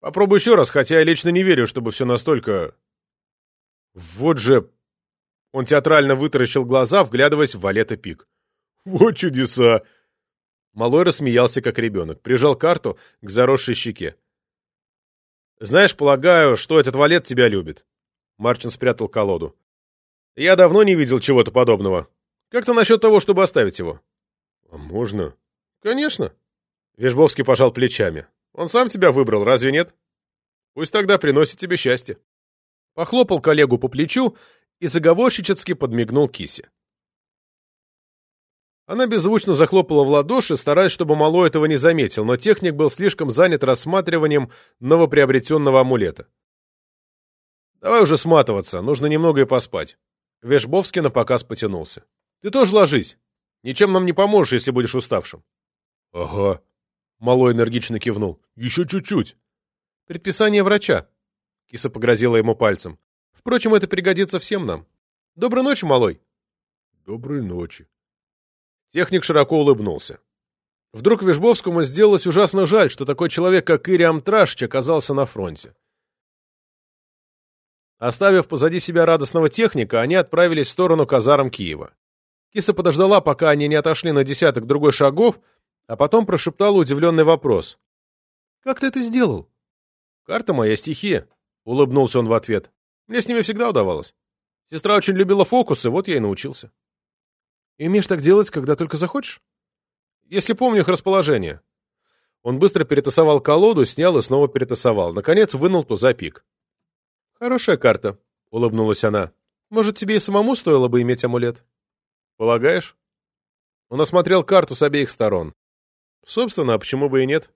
Попробуй еще раз, хотя я лично не верю, чтобы все настолько... Вот же... Он театрально вытаращил глаза, вглядываясь в валета пик. Вот чудеса! Малой рассмеялся, как ребенок, прижал карту к заросшей щеке. «Знаешь, полагаю, что этот валет тебя любит». Марчин спрятал колоду. «Я давно не видел чего-то подобного. Как-то насчет того, чтобы оставить его?» «А можно?» Конечно. Вежбовский пожал плечами. Он сам тебя выбрал, разве нет? Пусть тогда приносит тебе счастье. Похлопал коллегу по плечу и заговорщически подмигнул Кисе. Она беззвучно захлопала в ладоши, стараясь, чтобы Мало этого не заметил, но техник был слишком занят рассматриванием новоприобретенного амулета. «Давай уже сматываться, нужно немного и поспать». Вешбовский напоказ потянулся. «Ты тоже ложись. Ничем нам не поможешь, если будешь уставшим». — Ага. Малой энергично кивнул. — Еще чуть-чуть. — Предписание врача. Киса погрозила ему пальцем. — Впрочем, это пригодится всем нам. Доброй ночи, малой. — Доброй ночи. Техник широко улыбнулся. Вдруг Вежбовскому сделалось ужасно жаль, что такой человек, как Ириам Трашч, оказался на фронте. Оставив позади себя радостного техника, они отправились в сторону казарм Киева. Киса подождала, пока они не отошли на десяток другой шагов, а потом прошептала удивленный вопрос. «Как ты это сделал?» «Карта моя стихия», — улыбнулся он в ответ. «Мне с ними всегда удавалось. Сестра очень любила фокусы, вот я и научился». «И умеешь так делать, когда только захочешь?» «Если помню их расположение». Он быстро перетасовал колоду, снял и снова перетасовал. Наконец вынул туза пик. «Хорошая карта», — улыбнулась она. «Может, тебе и самому стоило бы иметь амулет?» «Полагаешь?» Он осмотрел карту с обеих сторон. Собственно, а почему бы и нет?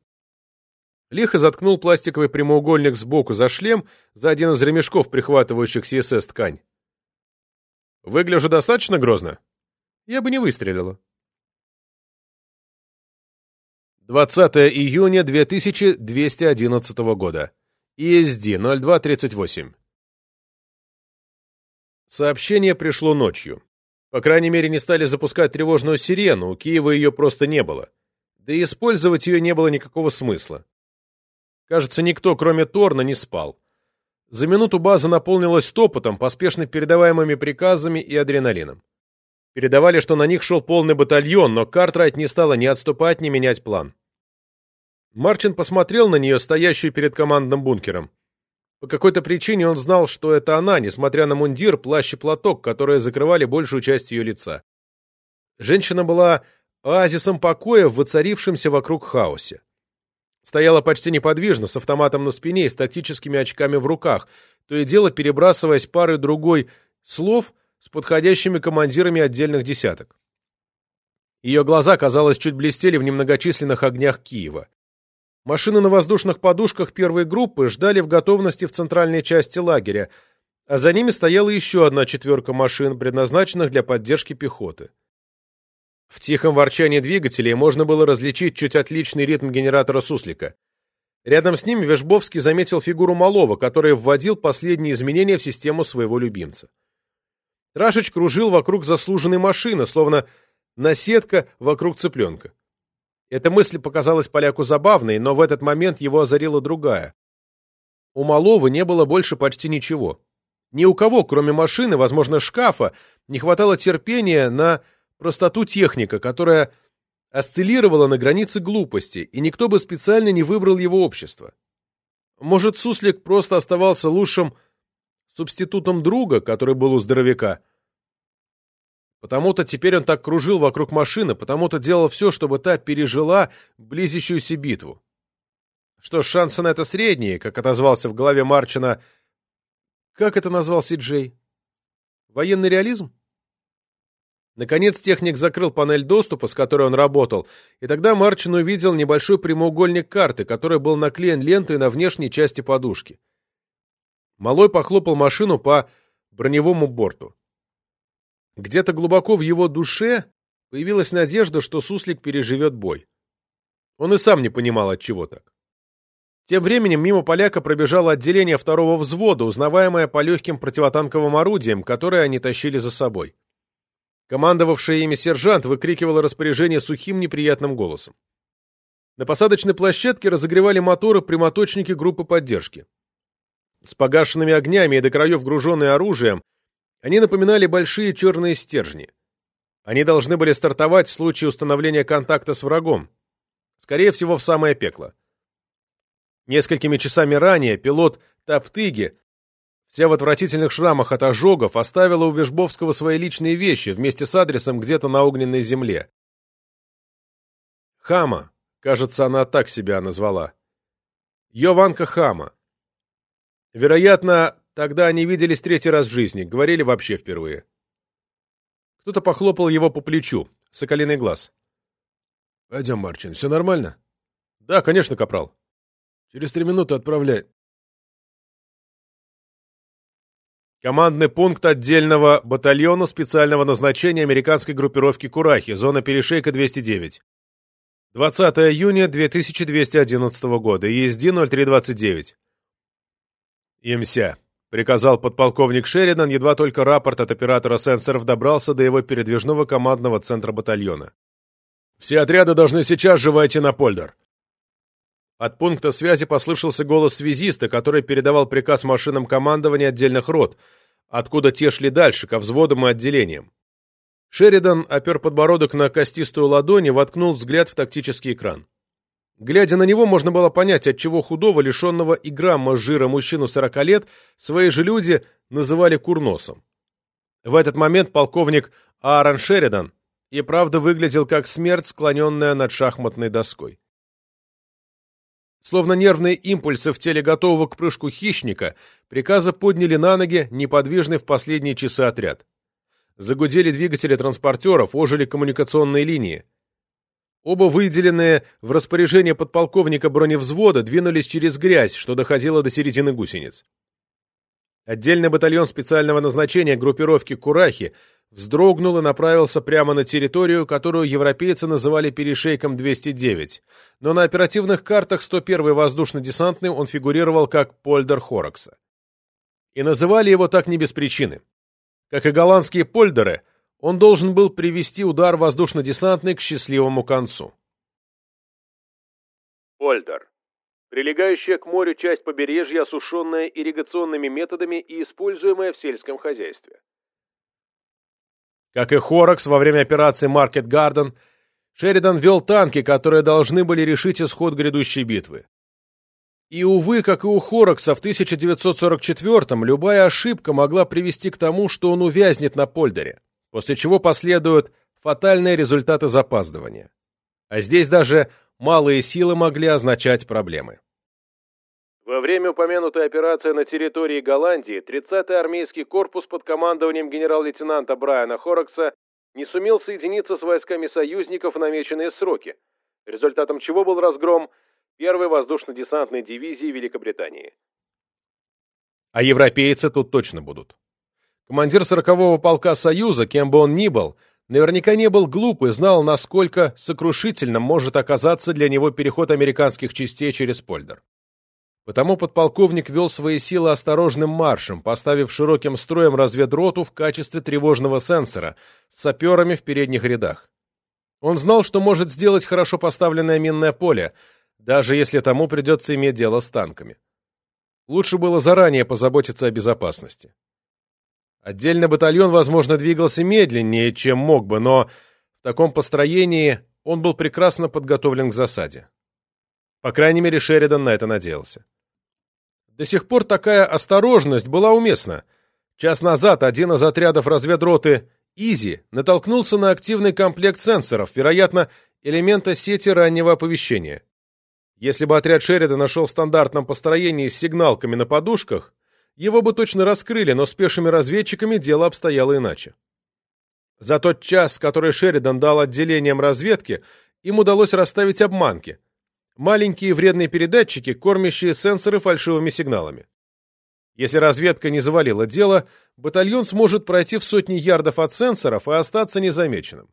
Лихо заткнул пластиковый прямоугольник сбоку за шлем, за один из ремешков, прихватывающих CSS-ткань. Выгляжу достаточно грозно? Я бы не выстрелила. 20 июня 2211 года. ESD 0238. Сообщение пришло ночью. По крайней мере, не стали запускать тревожную сирену, у Киева ее просто не было да и использовать ее не было никакого смысла. Кажется, никто, кроме Торна, не спал. За минуту база наполнилась топотом, поспешно передаваемыми приказами и адреналином. Передавали, что на них шел полный батальон, но Картрайт не стала ни отступать, ни менять план. Марчин посмотрел на нее, стоящую перед командным бункером. По какой-то причине он знал, что это она, несмотря на мундир, плащ и платок, которые закрывали большую часть ее лица. Женщина была оазисом покоя в воцарившемся вокруг хаосе. Стояла почти неподвижно, с автоматом на спине и с тактическими очками в руках, то и дело перебрасываясь парой другой слов с подходящими командирами отдельных десяток. Ее глаза, казалось, чуть блестели в немногочисленных огнях Киева. Машины на воздушных подушках первой группы ждали в готовности в центральной части лагеря, а за ними стояла еще одна четверка машин, предназначенных для поддержки пехоты. В тихом ворчании двигателей можно было различить чуть отличный ритм генератора суслика. Рядом с ним Вешбовский заметил фигуру малого, который вводил последние изменения в систему своего любимца. Рашич кружил вокруг заслуженной машины, словно наседка вокруг цыпленка. Эта мысль показалась поляку забавной, но в этот момент его озарила другая. У малого не было больше почти ничего. Ни у кого, кроме машины, возможно, шкафа, не хватало терпения на простоту техника, которая осциллировала на границе глупости, и никто бы специально не выбрал его общество. Может, Суслик просто оставался лучшим субститутом друга, который был у здоровяка. Потому-то теперь он так кружил вокруг машины, потому-то делал все, чтобы та пережила близящуюся битву. Что ж, шансы на это средние, как отозвался в голове Марчина. Как это назвал Си-Джей? Военный реализм? Наконец техник закрыл панель доступа, с которой он работал, и тогда Марчин увидел небольшой прямоугольник карты, который был наклеен лентой на внешней части подушки. Малой похлопал машину по броневому борту. Где-то глубоко в его душе появилась надежда, что суслик переживет бой. Он и сам не понимал, от чего так. Тем временем мимо поляка пробежало отделение второго взвода, узнаваемое по легким противотанковым орудиям, которые они тащили за собой. Командовавший ими сержант выкрикивал распоряжение сухим неприятным голосом. На посадочной площадке разогревали моторы прямоточники группы поддержки. С погашенными огнями и до краев груженные оружием, они напоминали большие черные стержни. Они должны были стартовать в случае установления контакта с врагом. Скорее всего, в самое пекло. Несколькими часами ранее пилот Таптыги, вся в отвратительных шрамах от ожогов, оставила у Вежбовского свои личные вещи вместе с адресом где-то на огненной земле. Хама, кажется, она так себя назвала. Йованка Хама. Вероятно, тогда они виделись третий раз в жизни, говорили вообще впервые. Кто-то похлопал его по плечу, соколиный глаз. — Пойдем, Марчин, все нормально? — Да, конечно, капрал. — Через три минуты отправляй. Командный пункт отдельного батальона специального назначения американской группировки Курахи, зона перешейка 209. 20 июня 2211 года, ESD 0329. «Имся», — приказал подполковник Шеридан, едва только рапорт от оператора сенсоров добрался до его передвижного командного центра батальона. «Все отряды должны сейчас же войти на Польдер». От пункта связи послышался голос связиста, который передавал приказ машинам командования отдельных рот, откуда те шли дальше, ко взводам и отделениям. Шеридан опер подбородок на костистую ладонь и воткнул взгляд в тактический экран. Глядя на него, можно было понять, отчего худого, лишенного и грамма жира мужчину сорока лет свои же люди называли курносом. В этот момент полковник Аарон Шеридан и правда выглядел как смерть, склоненная над шахматной доской. Словно нервные импульсы в теле готового к прыжку хищника, приказа подняли на ноги неподвижный в последние часы отряд. Загудели двигатели транспортеров, ожили коммуникационные линии. Оба выделенные в распоряжение подполковника броневзвода двинулись через грязь, что доходило до середины гусениц. Отдельный батальон специального назначения группировки «Курахи» вздрогнул и направился прямо на территорию, которую европейцы называли перешейком 209, но на оперативных картах 101-й воздушно-десантный он фигурировал как Польдер Хорокса. И называли его так не без причины. Как и голландские польдеры, он должен был привести удар воздушно-десантный к счастливому концу. Польдер. Прилегающая к морю часть побережья, осушенная ирригационными методами и используемая в сельском хозяйстве. Как и Хоракс во время операции Маркет Гарден, Шеридан вел танки, которые должны были решить исход грядущей битвы. И, увы, как и у Хоракса в 1944-м, любая ошибка могла привести к тому, что он увязнет на Польдере после чего последуют фатальные результаты запаздывания. А здесь даже малые силы могли означать проблемы. Во время упомянутой операции на территории Голландии 30-й армейский корпус под командованием генерал-лейтенанта Брайана Хоракса не сумел соединиться с войсками союзников в намеченные сроки, результатом чего был разгром первой воздушно-десантной дивизии Великобритании. А европейцы тут точно будут. Командир сорокового полка Союза, кем бы он ни был, наверняка не был глуп и знал, насколько сокрушительным может оказаться для него переход американских частей через Польдер. Потому подполковник вел свои силы осторожным маршем, поставив широким строем разведроту в качестве тревожного сенсора с саперами в передних рядах. Он знал, что может сделать хорошо поставленное минное поле, даже если тому придется иметь дело с танками. Лучше было заранее позаботиться о безопасности. Отдельный батальон, возможно, двигался медленнее, чем мог бы, но в таком построении он был прекрасно подготовлен к засаде. По крайней мере, Шеридан на это надеялся. До сих пор такая осторожность была уместна. Час назад один из отрядов разведроты «Изи» натолкнулся на активный комплект сенсоров, вероятно, элемента сети раннего оповещения. Если бы отряд Шерида нашел в стандартном построении с сигналками на подушках, его бы точно раскрыли, но с пешими разведчиками дело обстояло иначе. За тот час, который Шеридан дал отделениям разведки, им удалось расставить обманки. Маленькие вредные передатчики, кормящие сенсоры фальшивыми сигналами. Если разведка не завалила дело, батальон сможет пройти в сотни ярдов от сенсоров и остаться незамеченным.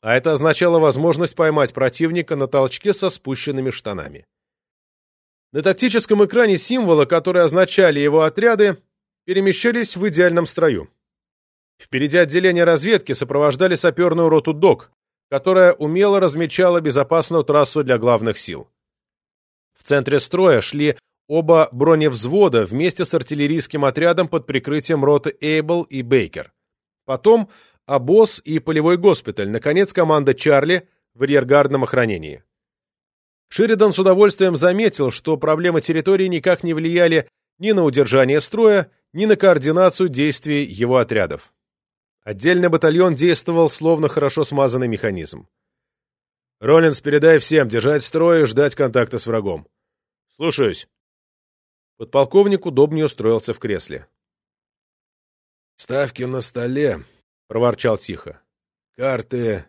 А это означало возможность поймать противника на толчке со спущенными штанами. На тактическом экране символы, которые означали его отряды, перемещались в идеальном строю. Впереди отделения разведки сопровождали саперную роту ДОК, которая умело размечала безопасную трассу для главных сил. В центре строя шли оба броневзвода вместе с артиллерийским отрядом под прикрытием роты Эйбл и Бейкер. Потом обоз и полевой госпиталь, наконец команда Чарли в арьергардном охранении. Шеридан с удовольствием заметил, что проблемы территории никак не влияли ни на удержание строя, ни на координацию действий его отрядов. Отдельный батальон действовал словно хорошо смазанный механизм. «Роллинс, передай всем, держать строй и ждать контакта с врагом». «Слушаюсь». Подполковник удобнее устроился в кресле. «Ставки на столе», — проворчал тихо. «Карты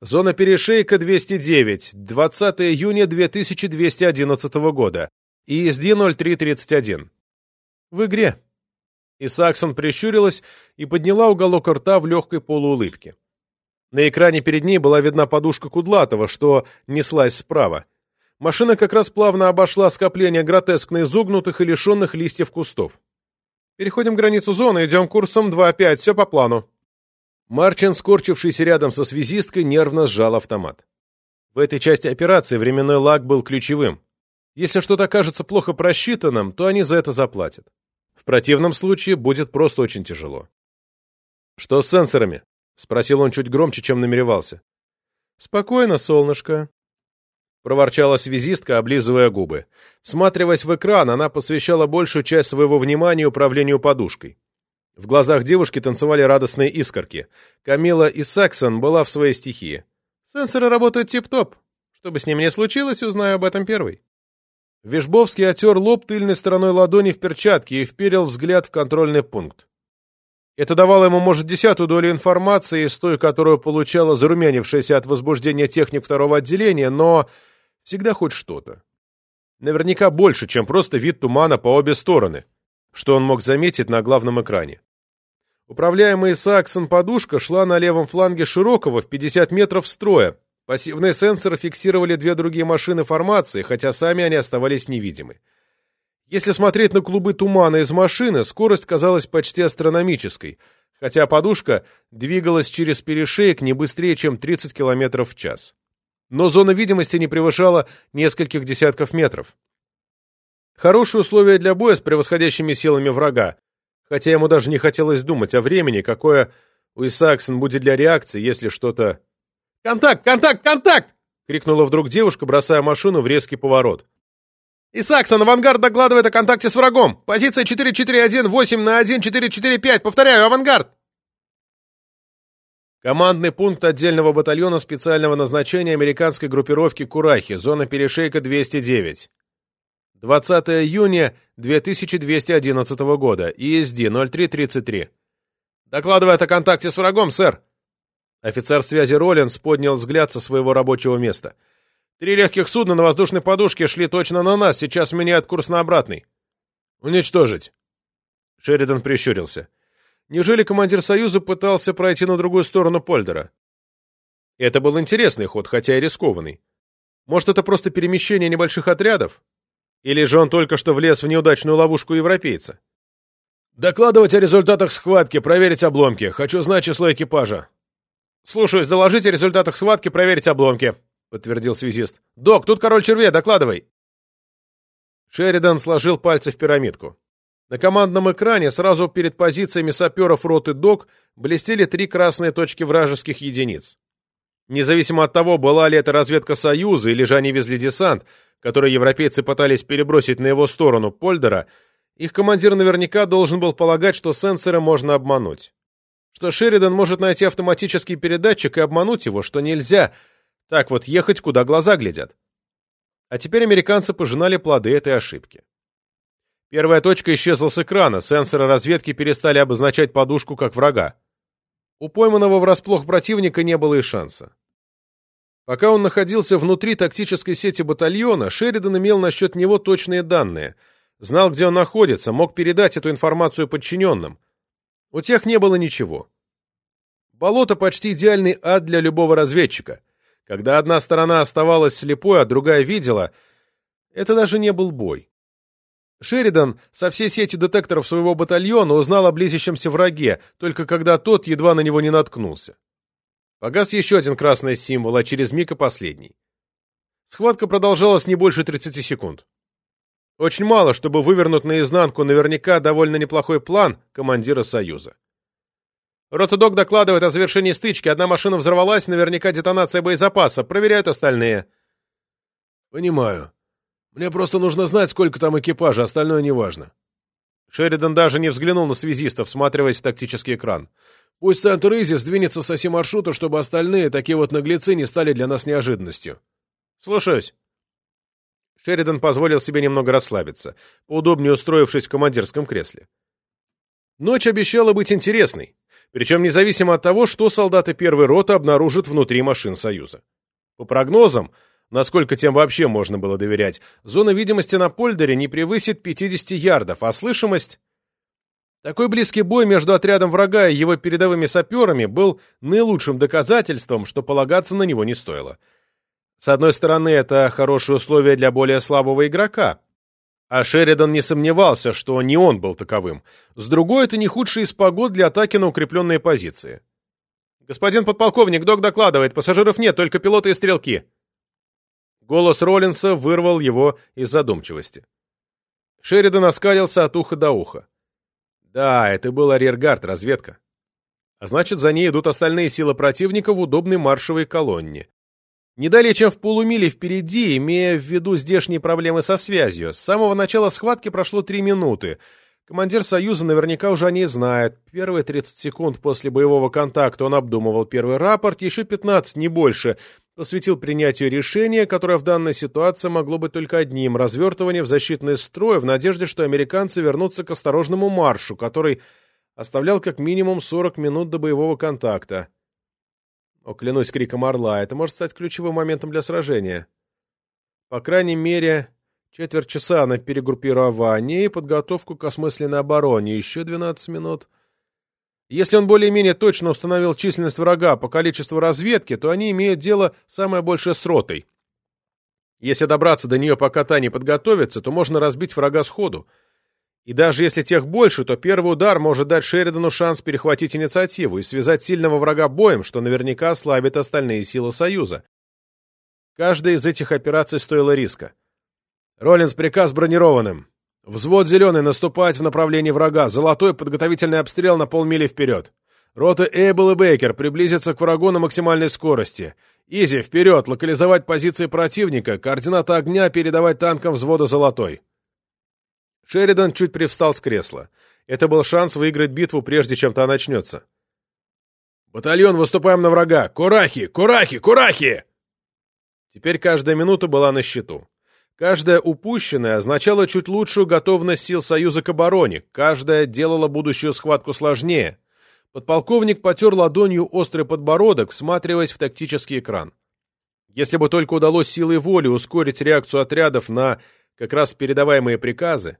Зона перешейка 209, 20 июня 2211 года. ESD 0331. В игре. И Саксон прищурилась и подняла уголок рта в легкой полуулыбке. На экране перед ней была видна подушка Кудлатова, что неслась справа. Машина как раз плавно обошла скопление гротескно изогнутых и лишенных листьев кустов. «Переходим границу зоны, идем курсом 2.5, все по плану», Марчин, скорчившийся рядом со связисткой, нервно сжал автомат. В этой части операции временной лаг был ключевым. Если что-то окажется плохо просчитанным, то они за это заплатят. В противном случае будет просто очень тяжело. «Что с сенсорами?» — спросил он чуть громче, чем намеревался. «Спокойно, солнышко», — проворчала связистка, облизывая губы. Всматриваясь в экран, она посвящала большую часть своего внимания управлению подушкой. В глазах девушки танцевали радостные искорки. Камила и Саксон была в своей стихии. «Сенсоры работают тип-топ. Что бы с ними ни случилось, узнаю об этом первый». Вишбовский отер лоб тыльной стороной ладони в перчатке и вперил взгляд в контрольный пункт. Это давало ему, может, десятую долю информации из той, которую получала зарумянившаяся от возбуждения техник второго отделения, но всегда хоть что-то. Наверняка больше, чем просто вид тумана по обе стороны, что он мог заметить на главном экране. Управляемая Саксон подушка шла на левом фланге широкого в 50 метров строя. Пассивные сенсоры фиксировали две другие машины формации, хотя сами они оставались невидимы. Если смотреть на клубы тумана из машины, скорость казалась почти астрономической, хотя подушка двигалась через перешеек не быстрее, чем 30 км в час. Но зона видимости не превышала нескольких десятков метров. Хорошие условия для боя с превосходящими силами врага, хотя ему даже не хотелось думать о времени, какое у Исааксон будет для реакции, если что-то... «Контакт! Контакт! Контакт!» — крикнула вдруг девушка, бросая машину в резкий поворот. «Исааксон, авангард докладывает о контакте с врагом! Позиция 4-4-1, 8 на 1, 4-4-5! Повторяю, авангард!» Командный пункт отдельного батальона специального назначения американской группировки «Курахи», зона перешейка 209. 20 июня 2211 года, ESD 0333. Докладывает о контакте с врагом, сэр. Офицер связи Роллинс поднял взгляд со своего рабочего места. Три легких судна на воздушной подушке шли точно на нас, сейчас меняют курс на обратный. Уничтожить. Шеридан прищурился. Неужели командир Союза пытался пройти на другую сторону Польдера? Это был интересный ход, хотя и рискованный. Может, это просто перемещение небольших отрядов? Или же он только что влез в неудачную ловушку европейца? Докладывать о результатах схватки, проверить обломки. Хочу знать число экипажа. Слушаюсь, доложить о результатах схватки, проверить обломки, подтвердил связист. Док, тут король червей, докладывай. Шеридан сложил пальцы в пирамидку. На командном экране сразу перед позициями саперов роты ДОК блестели три красные точки вражеских единиц. Независимо от того, была ли это разведка Союза или же они везли десант, который европейцы пытались перебросить на его сторону Польдера, их командир наверняка должен был полагать, что сенсоры можно обмануть. Что Шеридан может найти автоматический передатчик и обмануть его, что нельзя так вот ехать, куда глаза глядят. А теперь американцы пожинали плоды этой ошибки. Первая точка исчезла с экрана, сенсоры разведки перестали обозначать подушку как врага. У пойманного врасплох противника не было и шанса. Пока он находился внутри тактической сети батальона, Шеридан имел насчет него точные данные, знал, где он находится, мог передать эту информацию подчиненным. У тех не было ничего. Болото почти идеальный ад для любого разведчика. Когда одна сторона оставалась слепой, а другая видела, это даже не был бой. Шеридан со всей сетью детекторов своего батальона узнал о близящемся враге, только когда тот едва на него не наткнулся. Погас еще один красный символ, а через миг и последний. Схватка продолжалась не больше 30 секунд. Очень мало, чтобы вывернуть наизнанку наверняка довольно неплохой план командира Союза. Ротодок докладывает о завершении стычки. Одна машина взорвалась, наверняка детонация боезапаса. Проверяют остальные. Понимаю. Мне просто нужно знать, сколько там экипажа, остальное неважно. Шеридан даже не взглянул на связистов, всматриваясь в тактический экран. Пусть центр Изи сдвинется с оси маршрута, чтобы остальные, такие вот наглецы, не стали для нас неожиданностью. Слушаюсь. Шеридан позволил себе немного расслабиться, поудобнее устроившись в командирском кресле. Ночь обещала быть интересной, причем независимо от того, что солдаты первой роты обнаружат внутри машин Союза. По прогнозам, насколько тем вообще можно было доверять, зона видимости на Польдере не превысит 50 ярдов, а слышимость... Такой близкий бой между отрядом врага и его передовыми саперами был наилучшим доказательством, что полагаться на него не стоило. С одной стороны, это хорошие условия для более слабого игрока, а Шеридан не сомневался, что не он был таковым. С другой, это не худший из погод для атаки на укрепленные позиции. «Господин подполковник, док докладывает, пассажиров нет, только пилоты и стрелки». Голос Роллинса вырвал его из задумчивости. Шеридан оскалился от уха до уха. Да, это был арьергард, разведка. А значит, за ней идут остальные силы противника в удобной маршевой колонне. Не далее, чем в полумиле впереди, имея в виду здешние проблемы со связью. С самого начала схватки прошло три минуты. Командир Союза наверняка уже о ней знает. Первые 30 секунд после боевого контакта он обдумывал первый рапорт, еще 15, не больше посвятил принятию решения, которое в данной ситуации могло быть только одним – развертывание в защитный строй в надежде, что американцы вернутся к осторожному маршу, который оставлял как минимум 40 минут до боевого контакта. О, клянусь криком орла, это может стать ключевым моментом для сражения. По крайней мере, четверть часа на перегруппирование и подготовку к осмысленной обороне, еще 12 минут – если он более-менее точно установил численность врага по количеству разведки, то они имеют дело самое большее с ротой. Если добраться до нее, пока та не подготовится, то можно разбить врага сходу. И даже если тех больше, то первый удар может дать Шеридану шанс перехватить инициативу и связать сильного врага боем, что наверняка ослабит остальные силы Союза. Каждая из этих операций стоила риска. Роллинс приказ бронированным. Взвод «Зеленый» наступать в направлении врага. Золотой подготовительный обстрел на полмили вперед. Роты Эйбл и Бейкер приблизятся к врагу на максимальной скорости. Изи, вперед, локализовать позиции противника, координаты огня передавать танкам взвода «Золотой». Шеридан чуть привстал с кресла. Это был шанс выиграть битву, прежде чем та начнется. «Батальон, выступаем на врага! Курахи! Курахи! Курахи!» Теперь каждая минута была на счету. Каждая упущенная означала чуть лучшую готовность сил Союза к обороне, каждая делала будущую схватку сложнее. Подполковник потер ладонью острый подбородок, всматриваясь в тактический экран. Если бы только удалось силой воли ускорить реакцию отрядов на как раз передаваемые приказы.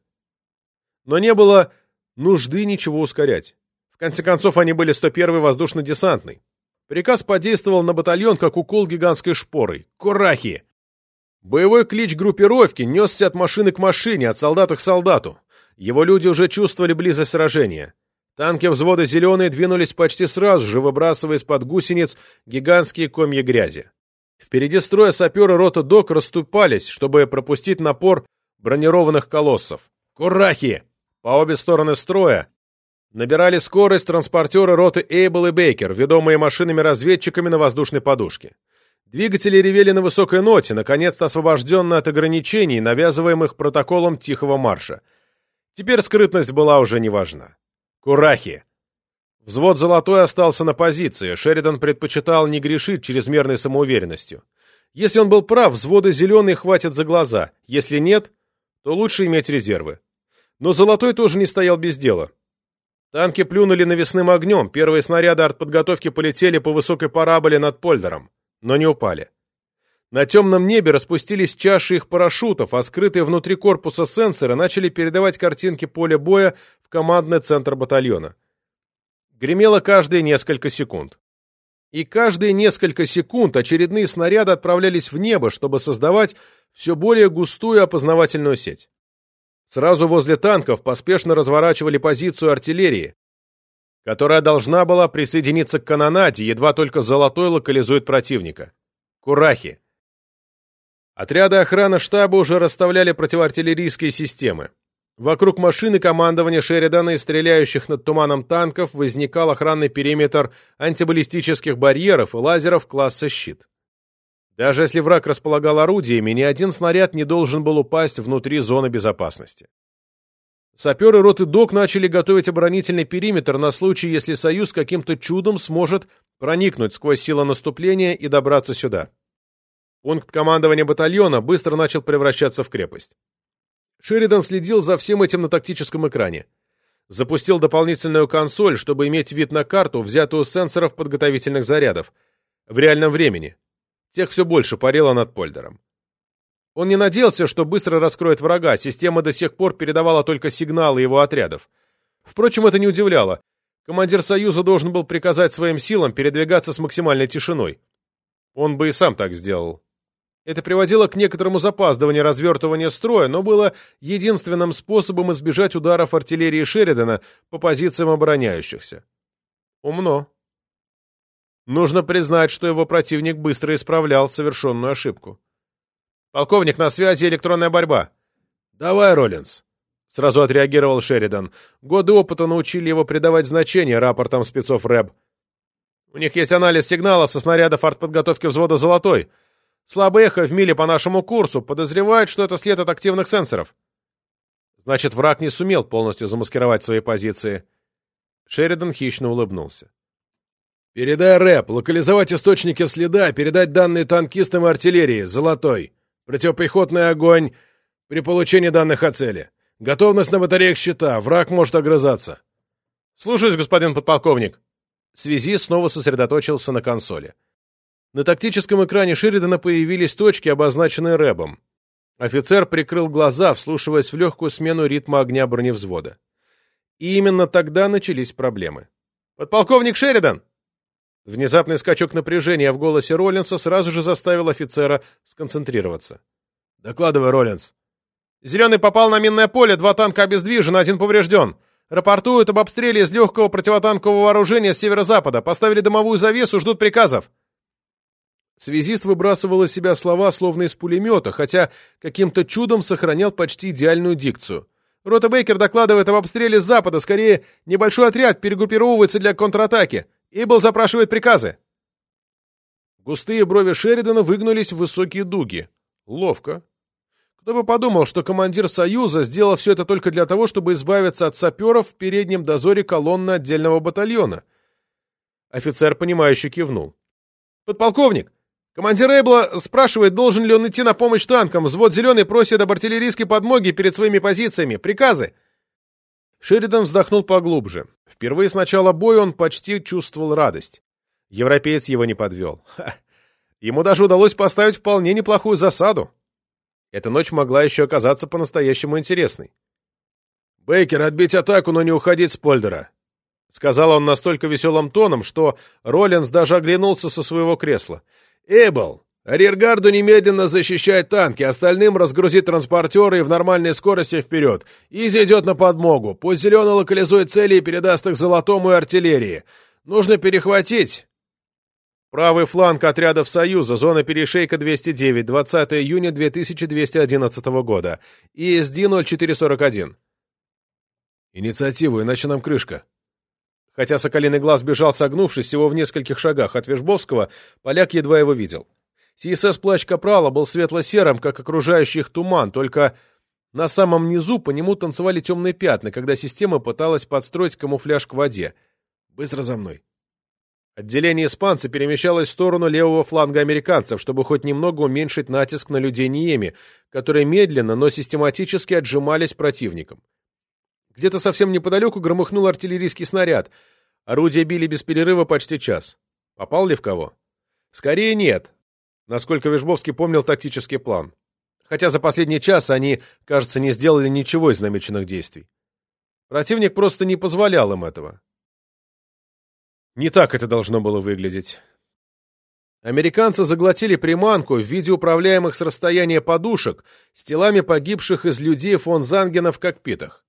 Но не было нужды ничего ускорять. В конце концов, они были 101-й воздушно-десантный. Приказ подействовал на батальон, как укол гигантской шпорой. Курахи! Боевой клич группировки несся от машины к машине, от солдата к солдату. Его люди уже чувствовали близость сражения. Танки взвода «Зеленые» двинулись почти сразу же, выбрасывая из-под гусениц гигантские комья грязи. Впереди строя саперы рота ДОК расступались, чтобы пропустить напор бронированных колоссов. «Курахи!» По обе стороны строя набирали скорость транспортеры роты Эйбл и Бейкер, ведомые машинами-разведчиками на воздушной подушке. Двигатели ревели на высокой ноте, наконец-то освобожденные от ограничений, навязываемых протоколом тихого марша. Теперь скрытность была уже не важна. Курахи! Взвод «Золотой» остался на позиции. Шеридан предпочитал не грешить чрезмерной самоуверенностью. Если он был прав, взводы «Зеленый» хватит за глаза. Если нет, то лучше иметь резервы. Но «Золотой» тоже не стоял без дела. Танки плюнули навесным огнем, первые снаряды артподготовки полетели по высокой параболе над Польдером но не упали. На темном небе распустились чаши их парашютов, а скрытые внутри корпуса сенсоры начали передавать картинки поля боя в командный центр батальона. Гремело каждые несколько секунд. И каждые несколько секунд очередные снаряды отправлялись в небо, чтобы создавать все более густую опознавательную сеть. Сразу возле танков поспешно разворачивали позицию артиллерии, которая должна была присоединиться к канонаде, едва только Золотой локализует противника. Курахи. Отряды охраны штаба уже расставляли противоартиллерийские системы. Вокруг машины командования Шеридана и стреляющих над туманом танков возникал охранный периметр антибаллистических барьеров и лазеров класса «Щит». Даже если враг располагал орудиями, ни один снаряд не должен был упасть внутри зоны безопасности. Саперы роты ДОК начали готовить оборонительный периметр на случай, если Союз каким-то чудом сможет проникнуть сквозь силы наступления и добраться сюда. Пункт командования батальона быстро начал превращаться в крепость. Шеридан следил за всем этим на тактическом экране. Запустил дополнительную консоль, чтобы иметь вид на карту, взятую с сенсоров подготовительных зарядов. В реальном времени. Тех все больше парило над Польдером. Он не надеялся, что быстро раскроет врага, система до сих пор передавала только сигналы его отрядов. Впрочем, это не удивляло. Командир Союза должен был приказать своим силам передвигаться с максимальной тишиной. Он бы и сам так сделал. Это приводило к некоторому запаздыванию развертывания строя, но было единственным способом избежать ударов артиллерии Шеридана по позициям обороняющихся. Умно. Нужно признать, что его противник быстро исправлял совершенную ошибку. «Полковник, на связи электронная борьба». «Давай, Роллинс», — сразу отреагировал Шеридан. Годы опыта научили его придавать значение рапортам спецов РЭБ. «У них есть анализ сигналов со снарядов артподготовки взвода «Золотой». Слабое эхо в миле по нашему курсу. Подозревают, что это след от активных сенсоров». Значит, враг не сумел полностью замаскировать свои позиции. Шеридан хищно улыбнулся. «Передай рэп, локализовать источники следа, передать данные танкистам и артиллерии, золотой. Противопехотный огонь при получении данных о цели. Готовность на батареях щита. Враг может огрызаться. Слушаюсь, господин подполковник. Связи снова сосредоточился на консоли. На тактическом экране Шеридана появились точки, обозначенные рэбом. Офицер прикрыл глаза, вслушиваясь в легкую смену ритма огня броневзвода. И именно тогда начались проблемы. «Подполковник Шеридан!» Внезапный скачок напряжения в голосе Роллинса сразу же заставил офицера сконцентрироваться. «Докладывай, Роллинс». «Зеленый попал на минное поле, два танка обездвижены, один поврежден. Рапортуют об обстреле из легкого противотанкового вооружения с северо-запада. Поставили дымовую завесу, ждут приказов». Связист выбрасывал из себя слова, словно из пулемета, хотя каким-то чудом сохранял почти идеальную дикцию. Рота Бейкер докладывает об обстреле с запада, скорее, небольшой отряд перегруппировывается для контратаки. Ибл запрашивает приказы. Густые брови Шеридана выгнулись в высокие дуги. Ловко. Кто бы подумал, что командир Союза сделал все это только для того, чтобы избавиться от саперов в переднем дозоре колонны отдельного батальона. Офицер, понимающе кивнул. «Подполковник, командир Эйбла спрашивает, должен ли он идти на помощь танкам. Взвод «Зеленый» просит об артиллерийской подмоге перед своими позициями. Приказы!» Шеридан вздохнул поглубже. Впервые с начала боя он почти чувствовал радость. Европеец его не подвел. Ха. Ему даже удалось поставить вполне неплохую засаду. Эта ночь могла еще оказаться по-настоящему интересной. «Бейкер, отбить атаку, но не уходить с Польдера», — сказал он настолько веселым тоном, что Роллинс даже оглянулся со своего кресла. «Эйбл, арьергарду немедленно защищать танки, остальным разгрузить транспортеры и в нормальной скорости вперед. Изи идет на подмогу. Пусть Зеленый локализует цели и передаст их Золотому и артиллерии. Нужно перехватить Правый фланг отрядов Союза, зона перешейка 209, 20 июня 2211 года. ИСД-0441. Инициативу, иначе нам крышка. Хотя Соколиный Глаз бежал согнувшись всего в нескольких шагах от Вежбовского, поляк едва его видел. СС-плащ Капрала был светло-серым, как окружающий их туман, только на самом низу по нему танцевали темные пятна, когда система пыталась подстроить камуфляж к воде. «Быстро за мной!» Отделение испанца перемещалось в сторону левого фланга американцев, чтобы хоть немного уменьшить натиск на людей Ниеми, которые медленно, но систематически отжимались противником. Где-то совсем неподалеку громыхнул артиллерийский снаряд. Орудия били без перерыва почти час. Попал ли в кого? Скорее нет, насколько Вежбовский помнил тактический план. Хотя за последний час они, кажется, не сделали ничего из намеченных действий. Противник просто не позволял им этого. Не так это должно было выглядеть. Американцы заглотили приманку в виде управляемых с расстояния подушек с телами погибших из людей фон Зангена в кокпитах.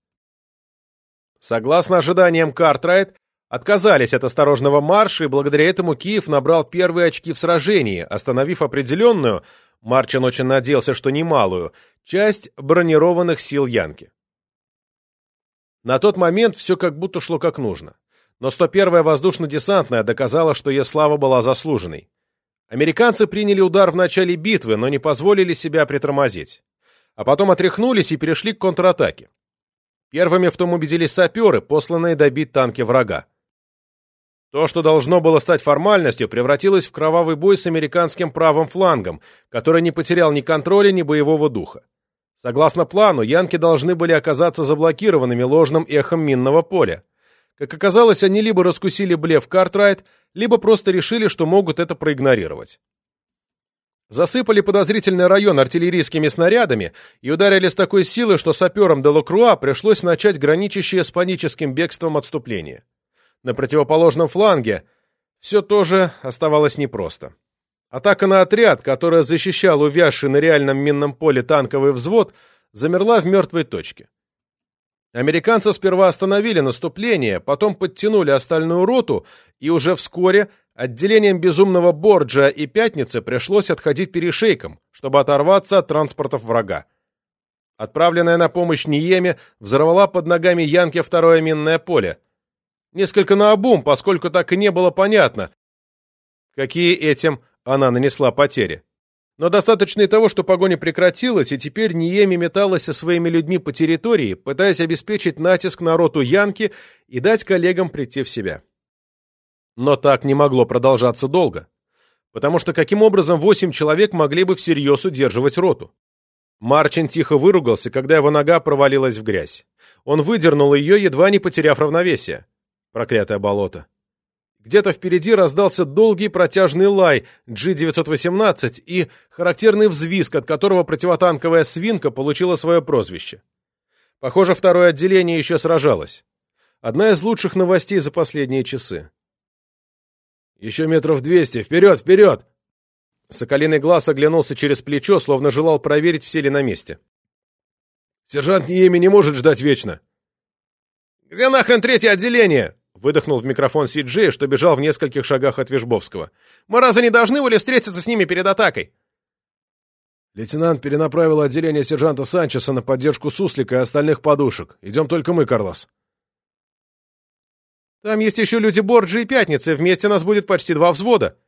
Согласно ожиданиям Картрайт, отказались от осторожного марша, и благодаря этому Киев набрал первые очки в сражении, остановив определенную, Марчин очень надеялся, что немалую, часть бронированных сил Янки. На тот момент все как будто шло как нужно но 101-я воздушно-десантная доказала, что ее слава была заслуженной. Американцы приняли удар в начале битвы, но не позволили себя притормозить. А потом отряхнулись и перешли к контратаке. Первыми в том убедились саперы, посланные добить танки врага. То, что должно было стать формальностью, превратилось в кровавый бой с американским правым флангом, который не потерял ни контроля, ни боевого духа. Согласно плану, янки должны были оказаться заблокированными ложным эхом минного поля. Как оказалось, они либо раскусили блеф Картрайт, либо просто решили, что могут это проигнорировать. Засыпали подозрительный район артиллерийскими снарядами и ударили с такой силой, что саперам Делакруа пришлось начать граничащее с паническим бегством отступление. На противоположном фланге все тоже оставалось непросто. Атака на отряд, который защищал увязший на реальном минном поле танковый взвод, замерла в мертвой точке. Американцы сперва остановили наступление, потом подтянули остальную роту, и уже вскоре отделением безумного Борджа и Пятницы пришлось отходить перешейком, чтобы оторваться от транспортов врага. Отправленная на помощь Ниеме взорвала под ногами Янки второе минное поле. Несколько наобум, поскольку так и не было понятно, какие этим она нанесла потери. Но достаточно и того, что погоня прекратилась, и теперь Ниеми металась со своими людьми по территории, пытаясь обеспечить натиск на роту Янки и дать коллегам прийти в себя. Но так не могло продолжаться долго, потому что каким образом восемь человек могли бы всерьез удерживать роту? Марчин тихо выругался, когда его нога провалилась в грязь. Он выдернул ее, едва не потеряв равновесие. Проклятое болото. Где-то впереди раздался долгий протяжный лай G-918 и характерный взвизг, от которого противотанковая «свинка» получила свое прозвище. Похоже, второе отделение еще сражалось. Одна из лучших новостей за последние часы. «Еще метров двести! Вперед, вперед!» Соколиный глаз оглянулся через плечо, словно желал проверить, все ли на месте. «Сержант Ниеми не может ждать вечно!» «Где нахрен третье отделение?» Выдохнул в микрофон Си Джей, что бежал в нескольких шагах от Вежбовского. «Мы разве не должны были встретиться с ними перед атакой?» Лейтенант перенаправил отделение сержанта Санчеса на поддержку Суслика и остальных подушек. Идем только мы, Карлос. Там есть еще люди Борджи и Пятницы, вместе нас будет почти два взвода.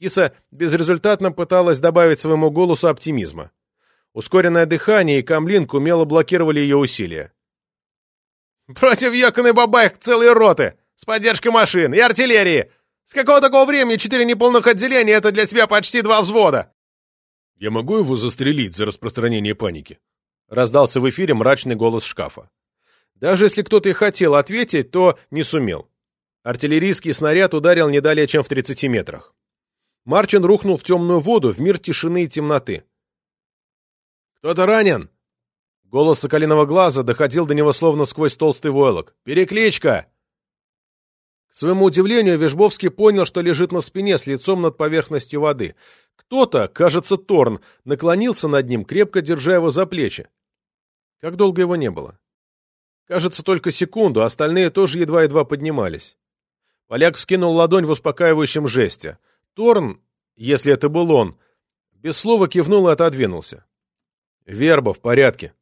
Киса безрезультатно пыталась добавить своему голосу оптимизма. Ускоренное дыхание и камлинг умело блокировали ее усилия. Против Йокон Бабаях целые роты, с поддержкой машин и артиллерии. С какого такого времени четыре неполных отделения — это для тебя почти два взвода?» «Я могу его застрелить за распространение паники?» — раздался в эфире мрачный голос шкафа. Даже если кто-то и хотел ответить, то не сумел. Артиллерийский снаряд ударил не далее, чем в 30 метрах. Марчин рухнул в темную воду, в мир тишины и темноты. «Кто-то ранен!» Голос соколиного глаза доходил до него словно сквозь толстый войлок. «Перекличка!» Своему удивлению, Вежбовский понял, что лежит на спине с лицом над поверхностью воды. Кто-то, кажется, Торн, наклонился над ним, крепко держа его за плечи. Как долго его не было? Кажется, только секунду, остальные тоже едва-едва поднимались. Поляк вскинул ладонь в успокаивающем жесте. Торн, если это был он, без слова кивнул и отодвинулся. «Верба, в порядке».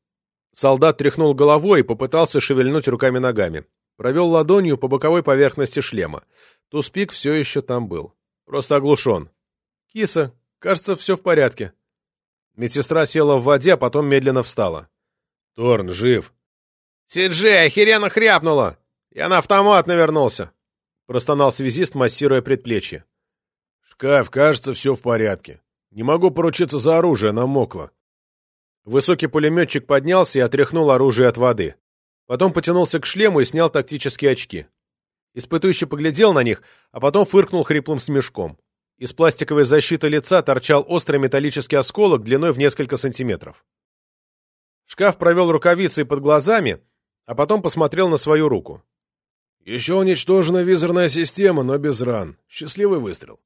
Солдат тряхнул головой и попытался шевельнуть руками-ногами. Провел ладонью по боковой поверхности шлема. Туспик все еще там был. Просто оглушен. «Киса, кажется, все в порядке». Медсестра села в воде, а потом медленно встала. «Торн, жив». «Сиджи, охеренно хряпнула! Я на автомат навернулся!» Простонал связист, массируя предплечье. «Шкаф, кажется, все в порядке. Не могу поручиться за оружие, намокло. Высокий пулеметчик поднялся и отряхнул оружие от воды. Потом потянулся к шлему и снял тактические очки. Испытующий поглядел на них, а потом фыркнул хриплым смешком. Из пластиковой защиты лица торчал острый металлический осколок длиной в несколько сантиметров. Шкаф провел рукавицей под глазами, а потом посмотрел на свою руку. «Еще уничтожена визорная система, но без ран. Счастливый выстрел».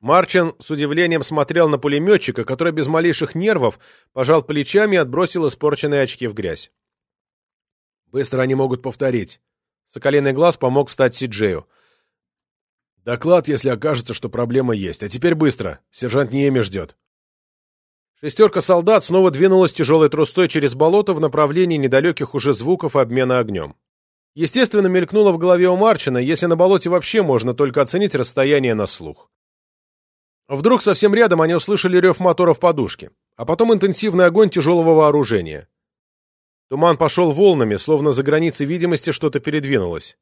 Марчин с удивлением смотрел на пулеметчика, который без малейших нервов пожал плечами и отбросил испорченные очки в грязь. «Быстро они могут повторить». Соколиный глаз помог встать Сиджею. «Доклад, если окажется, что проблема есть. А теперь быстро. Сержант Ниеми ждет». Шестерка солдат снова двинулась тяжелой трустой через болото в направлении недалеких уже звуков обмена огнем. Естественно, мелькнуло в голове у Марчина, если на болоте вообще можно только оценить расстояние на слух. Вдруг совсем рядом они услышали рев моторов подушки, а потом интенсивный огонь тяжелого вооружения. Туман пошел волнами, словно за границей видимости что-то передвинулось.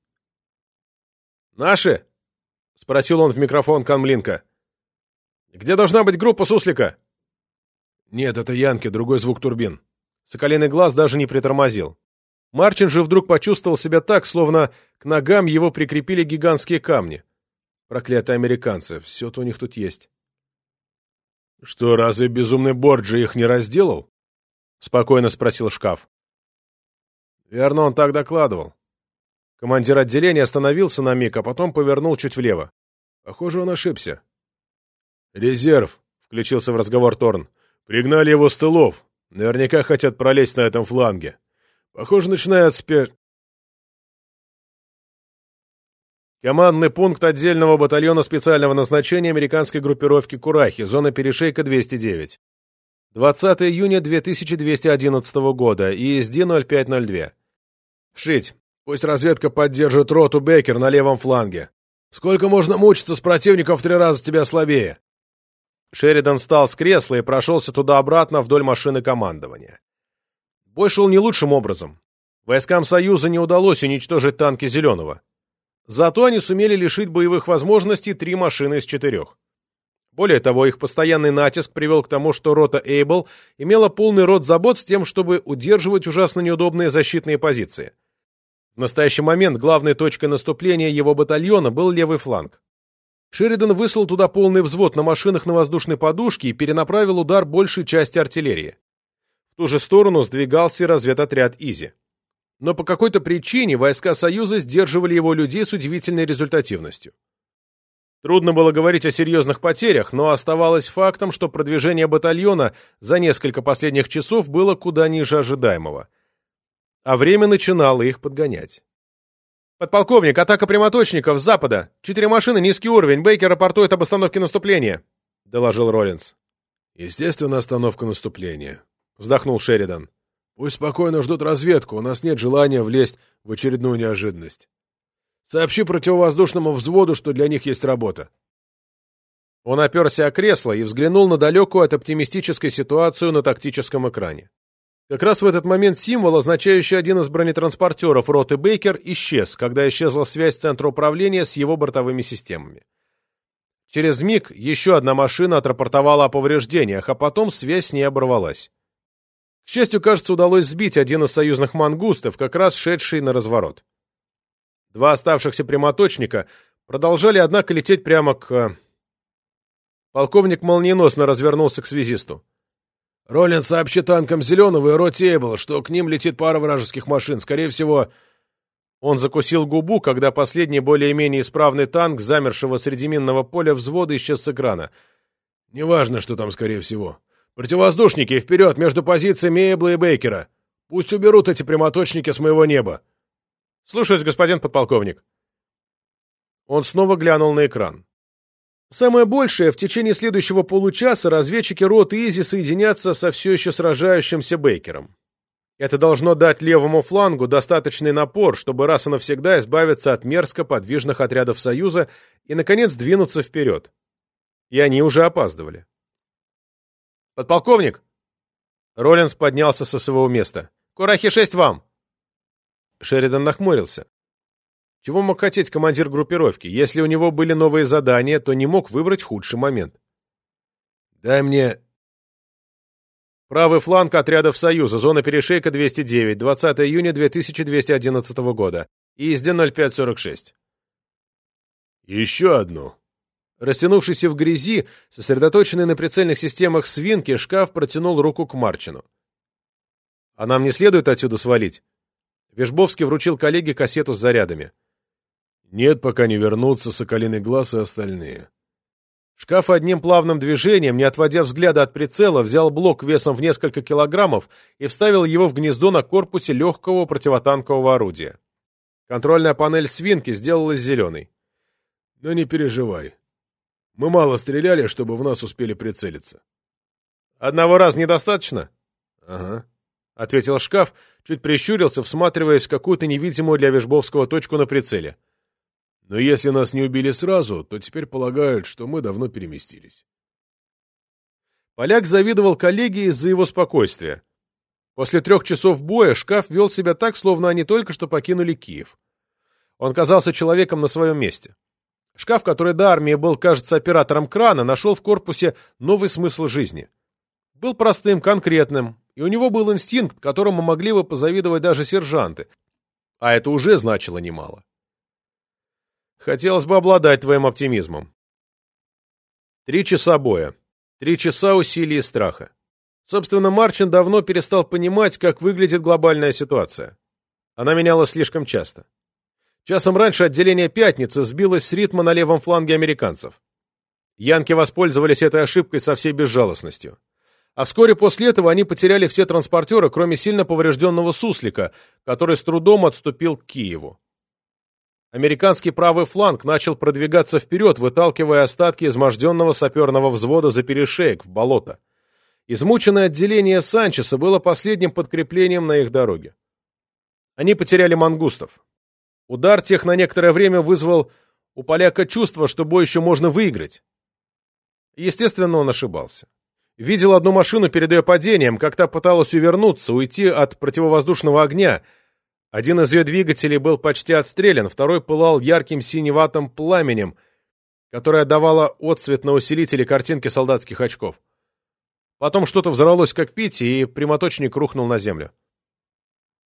«Наши?» — спросил он в микрофон Канмлинка. «Где должна быть группа Суслика?» «Нет, это Янки, другой звук турбин». Соколиный глаз даже не притормозил. Марчин же вдруг почувствовал себя так, словно к ногам его прикрепили гигантские камни. Проклятые американцы, все-то у них тут есть. «Что, разве безумный Борджи их не разделал?» — спокойно спросил шкаф. Верно, он так докладывал. Командир отделения остановился на миг, а потом повернул чуть влево. Похоже, он ошибся. «Резерв», — включился в разговор Торн. «Пригнали его с тылов. Наверняка хотят пролезть на этом фланге. Похоже, начинают спе...» Командный пункт отдельного батальона специального назначения американской группировки «Курахи», зона перешейка 209. 20 июня 2211 года, ESD 0502. Шить. Пусть разведка поддержит роту Бекер на левом фланге. Сколько можно мучиться с противником в три раза тебя слабее? Шеридан встал с кресла и прошелся туда-обратно вдоль машины командования. Бой шел не лучшим образом. Войскам Союза не удалось уничтожить танки Зеленого. Зато они сумели лишить боевых возможностей три машины из четырех. Более того, их постоянный натиск привел к тому, что рота Эйбл имела полный рот забот с тем, чтобы удерживать ужасно неудобные защитные позиции. В настоящий момент главной точкой наступления его батальона был левый фланг. Шеридан выслал туда полный взвод на машинах на воздушной подушке и перенаправил удар большей части артиллерии. В ту же сторону сдвигался разведотряд Изи но по какой-то причине войска Союза сдерживали его людей с удивительной результативностью. Трудно было говорить о серьезных потерях, но оставалось фактом, что продвижение батальона за несколько последних часов было куда ниже ожидаемого. А время начинало их подгонять. «Подполковник, атака прямоточников с запада! Четыре машины, низкий уровень, Бейкер рапортует об остановке наступления», — доложил Роллинс. «Естественно, остановка наступления», — вздохнул Шеридан. Пусть спокойно ждут разведку, у нас нет желания влезть в очередную неожиданность. Сообщи противовоздушному взводу, что для них есть работа. Он оперся о кресло и взглянул на далекую от оптимистической ситуацию на тактическом экране. Как раз в этот момент символ, означающий один из бронетранспортеров роты Бейкер, исчез, когда исчезла связь центра управления с его бортовыми системами. Через миг еще одна машина отрапортовала о повреждениях, а потом связь с ней оборвалась. К счастью, кажется, удалось сбить один из союзных мангустов, как раз шедший на разворот. Два оставшихся прямоточника продолжали, однако, лететь прямо к... Полковник молниеносно развернулся к связисту. Роллин сообщи танкам Зеленого и Ротейбл, что к ним летит пара вражеских машин. Скорее всего... Он закусил губу, когда последний более-менее исправный танк, замершего среди минного поля взвода, исчез с экрана. Неважно, что там, скорее всего. Противовоздушники, вперед, между позициями Эйбла и Бейкера. Пусть уберут эти прямоточники с моего неба. Слушаюсь, господин подполковник. Он снова глянул на экран. Самое большее, в течение следующего получаса разведчики роты Изи соединятся со все еще сражающимся Бейкером. Это должно дать левому флангу достаточный напор, чтобы раз и навсегда избавиться от мерзко подвижных отрядов Союза и, наконец, двинуться вперед. И они уже опаздывали. «Подполковник!» Роллинс поднялся со своего места. «Курахи-6 вам!» Шеридан нахмурился. Чего мог хотеть командир группировки? Если у него были новые задания, то не мог выбрать худший момент. «Дай мне...» Правый фланг отрядов Союза, зона перешейка 209, 20 июня 2211 года. ИСД 0546. «Еще одну». Растянувшийся в грязи, сосредоточенный на прицельных системах свинки, шкаф протянул руку к Марчину. «А нам не следует отсюда свалить?» Вежбовский вручил коллеге кассету с зарядами. Нет, пока не вернутся Соколиный Глаз и остальные. Шкаф одним плавным движением, не отводя взгляда от прицела, взял блок весом в несколько килограммов и вставил его в гнездо на корпусе легкого противотанкового орудия. Контрольная панель свинки сделалась зеленой. Но не переживай. Мы мало стреляли, чтобы в нас успели прицелиться. Одного раза недостаточно? Ага. — ответил шкаф, чуть прищурился, всматриваясь в какую-то невидимую для Вежбовского точку на прицеле. Но если нас не убили сразу, то теперь полагают, что мы давно переместились. Поляк завидовал коллеге из-за его спокойствия. После трех часов боя шкаф вел себя так, словно они только что покинули Киев. Он казался человеком на своем месте. Шкаф, который до армии был, кажется, оператором крана, нашел в корпусе новый смысл жизни. Был простым, конкретным, и у него был инстинкт, которому могли бы позавидовать даже сержанты. А это уже значило немало. Хотелось бы обладать твоим оптимизмом. Три часа боя. Три часа усилий и страха. Собственно, Марчин давно перестал понимать, как выглядит глобальная ситуация. Она менялась слишком часто. Часом раньше отделение «Пятницы» сбилось с ритма на левом фланге американцев. Янки воспользовались этой ошибкой со всей безжалостностью. А вскоре после этого они потеряли все транспортеры, кроме сильно поврежденного «Суслика», который с трудом отступил к Киеву. Американский правый фланг начал продвигаться вперед, выталкивая остатки изможденного саперного взвода за перешеек в болото. Измученное отделение Санчеса было последним подкреплением на их дороге. Они потеряли мангустов. Удар тех на некоторое время вызвал у поляка чувство, что бой еще можно выиграть. Естественно, он ошибался. Видел одну машину перед ее падением, как та пыталась увернуться, уйти от противовоздушного огня — один из ее двигателей был почти отстрелян, второй пылал ярким синеватым пламенем, которое давало отцвет на усилителе картинки солдатских очков. Потом что-то взорвалось как пить, и прямоточник рухнул на землю.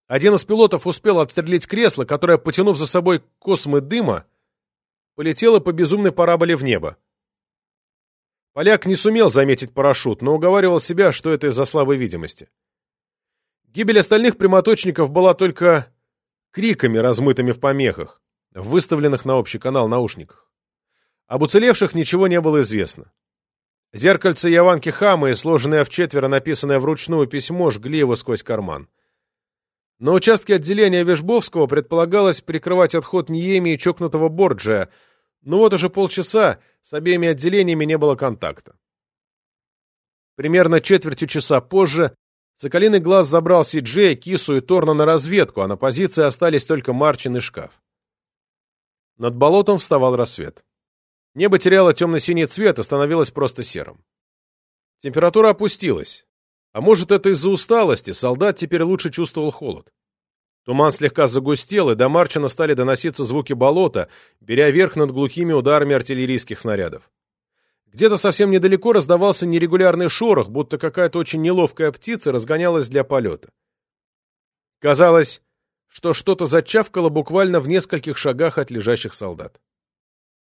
Один из пилотов успел отстрелить кресло, которое, потянув за собой космы дыма, полетело по безумной параболе в небо. Поляк не сумел заметить парашют, но уговаривал себя, что это из-за слабой видимости. Гибель остальных прямоточников была только криками, размытыми в помехах, выставленных на общий канал наушниках. Об уцелевших ничего не было известно. Зеркальце Яванки Хамы и сложенное в четверо написанное вручную письмо жгли его сквозь карман. На участке отделения Вежбовского предполагалось прикрывать отход Ниеми и чокнутого Борджия, но вот уже полчаса с обеими отделениями не было контакта. Примерно четвертью часа позже Соколиный глаз забрал Си-Джея, Кису и Торна на разведку, а на позиции остались только Марчин и шкаф. Над болотом вставал рассвет. Небо теряло темно-синий цвет и становилось просто серым. Температура опустилась. А может, это из-за усталости, солдат теперь лучше чувствовал холод. Туман слегка загустел, и до Марчина стали доноситься звуки болота, беря верх над глухими ударами артиллерийских снарядов. Где-то совсем недалеко раздавался нерегулярный шорох, будто какая-то очень неловкая птица разгонялась для полета. Казалось, что что-то зачавкало буквально в нескольких шагах от лежащих солдат.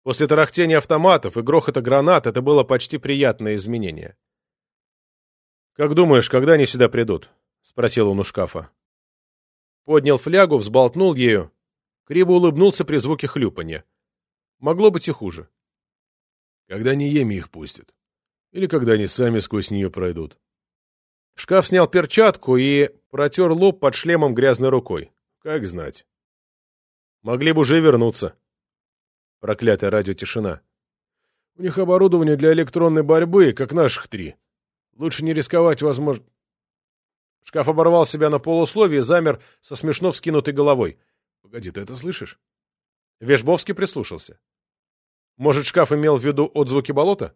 После тарахтения автоматов и грохота гранат это было почти приятное изменение. «Как думаешь, когда они сюда придут?» — спросил он у шкафа. Поднял флягу, взболтнул ею, криво улыбнулся при звуке хлюпанья. Могло быть и хуже. «Когда Ниеми их пустят. Или когда они сами сквозь нее пройдут». Шкаф снял перчатку и протер лоб под шлемом грязной рукой. Как знать. Могли бы уже вернуться. Проклятая радиотишина. У них оборудование для электронной борьбы, как наших три. Лучше не рисковать, возможно... Шкаф оборвал себя на полусловие и замер со смешно вскинутой головой. Погоди, ты это слышишь? Вежбовский прислушался. Может, шкаф имел в виду отзвуки болота?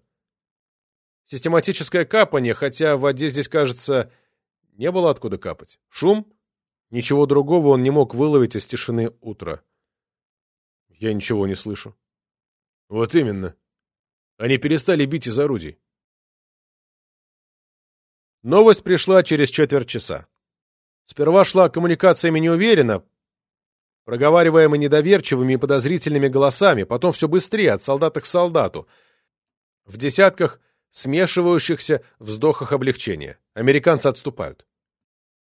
Систематическое капание, хотя в воде здесь, кажется, не было откуда капать. Шум? Ничего другого он не мог выловить из тишины утра. Я ничего не слышу. Вот именно. Они перестали бить из орудий. Новость пришла через четверть часа. Сперва шла коммуникациями неуверенно, проговариваемой недоверчивыми и подозрительными голосами, потом все быстрее, от солдата к солдату, в десятках смешивающихся вздохах облегчения. Американцы отступают.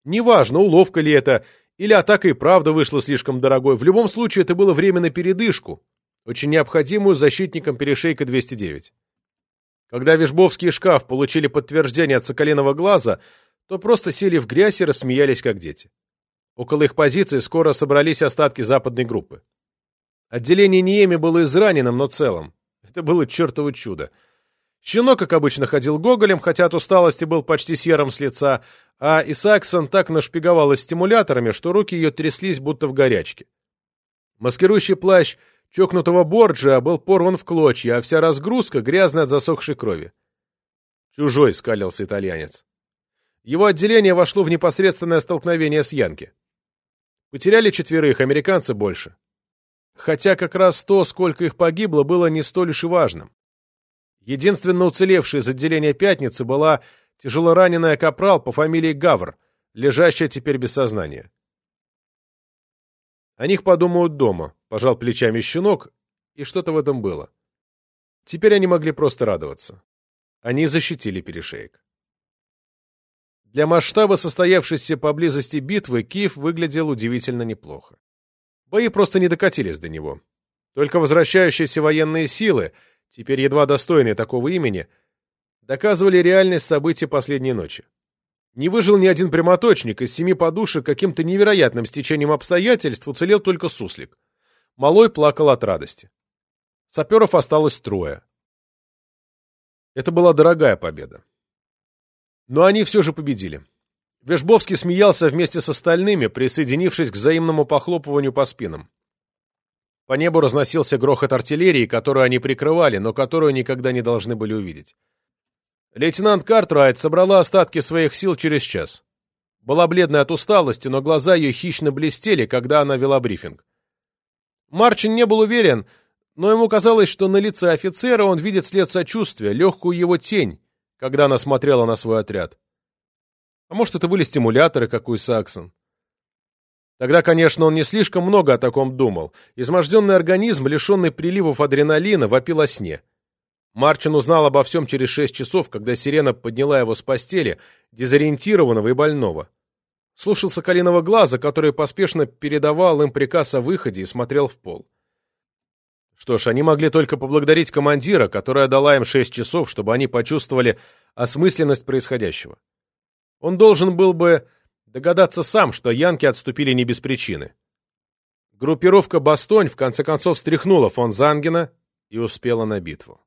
Неважно, уловка ли это, или атака и правда вышла слишком дорогой, в любом случае это было время на передышку, очень необходимую защитникам перешейка 209. Когда Вишбовский и шкаф получили подтверждение от Соколиного глаза, то просто сели в грязь и рассмеялись, как дети. Около их позиции скоро собрались остатки западной группы. Отделение Ниеми было израненным, но целым. Это было чертово чудо. Щенок, как обычно, ходил гоголем, хотя от усталости был почти серым с лица, а Исааксон так нашпиговалась стимуляторами, что руки ее тряслись, будто в горячке. Маскирующий плащ чокнутого Борджиа был порван в клочья, а вся разгрузка грязная от засохшей крови. «Чужой», — скалился итальянец. Его отделение вошло в непосредственное столкновение с Янки. Потеряли четверых, американцы больше. Хотя как раз то, сколько их погибло, было не столь уж и важным. Единственно уцелевшей из отделения «Пятницы» была тяжелораненая капрал по фамилии Гавр, лежащая теперь без сознания. О них подумают дома, пожал плечами щенок, и что-то в этом было. Теперь они могли просто радоваться. Они защитили перешеек. Для масштаба состоявшейся поблизости битвы Киев выглядел удивительно неплохо. Бои просто не докатились до него. Только возвращающиеся военные силы, теперь едва достойные такого имени, доказывали реальность событий последней ночи. Не выжил ни один прямоточник, из семи подушек каким-то невероятным стечением обстоятельств уцелел только суслик. Малой плакал от радости. Саперов осталось трое. Это была дорогая победа. Но они все же победили. Вешбовский смеялся вместе с остальными, присоединившись к взаимному похлопыванию по спинам. По небу разносился грохот артиллерии, которую они прикрывали, но которую никогда не должны были увидеть. Лейтенант Картрайт собрала остатки своих сил через час. Была бледная от усталости, но глаза ее хищно блестели, когда она вела брифинг. Марчин не был уверен, но ему казалось, что на лице офицера он видит след сочувствия, легкую его тень, когда она смотрела на свой отряд. А может, это были стимуляторы, как у Саксон. Тогда, конечно, он не слишком много о таком думал. Изможденный организм, лишенный приливов адреналина, вопил о сне. Марчин узнал обо всем через шесть часов, когда сирена подняла его с постели, дезориентированного и больного. Слушал Соколиного глаза, который поспешно передавал им приказ о выходе и смотрел в пол. Что ж, они могли только поблагодарить командира, которая дала им шесть часов, чтобы они почувствовали осмысленность происходящего. Он должен был бы догадаться сам, что янки отступили не без причины. Группировка «Бастонь» в конце концов стряхнула фон Зангена и успела на битву.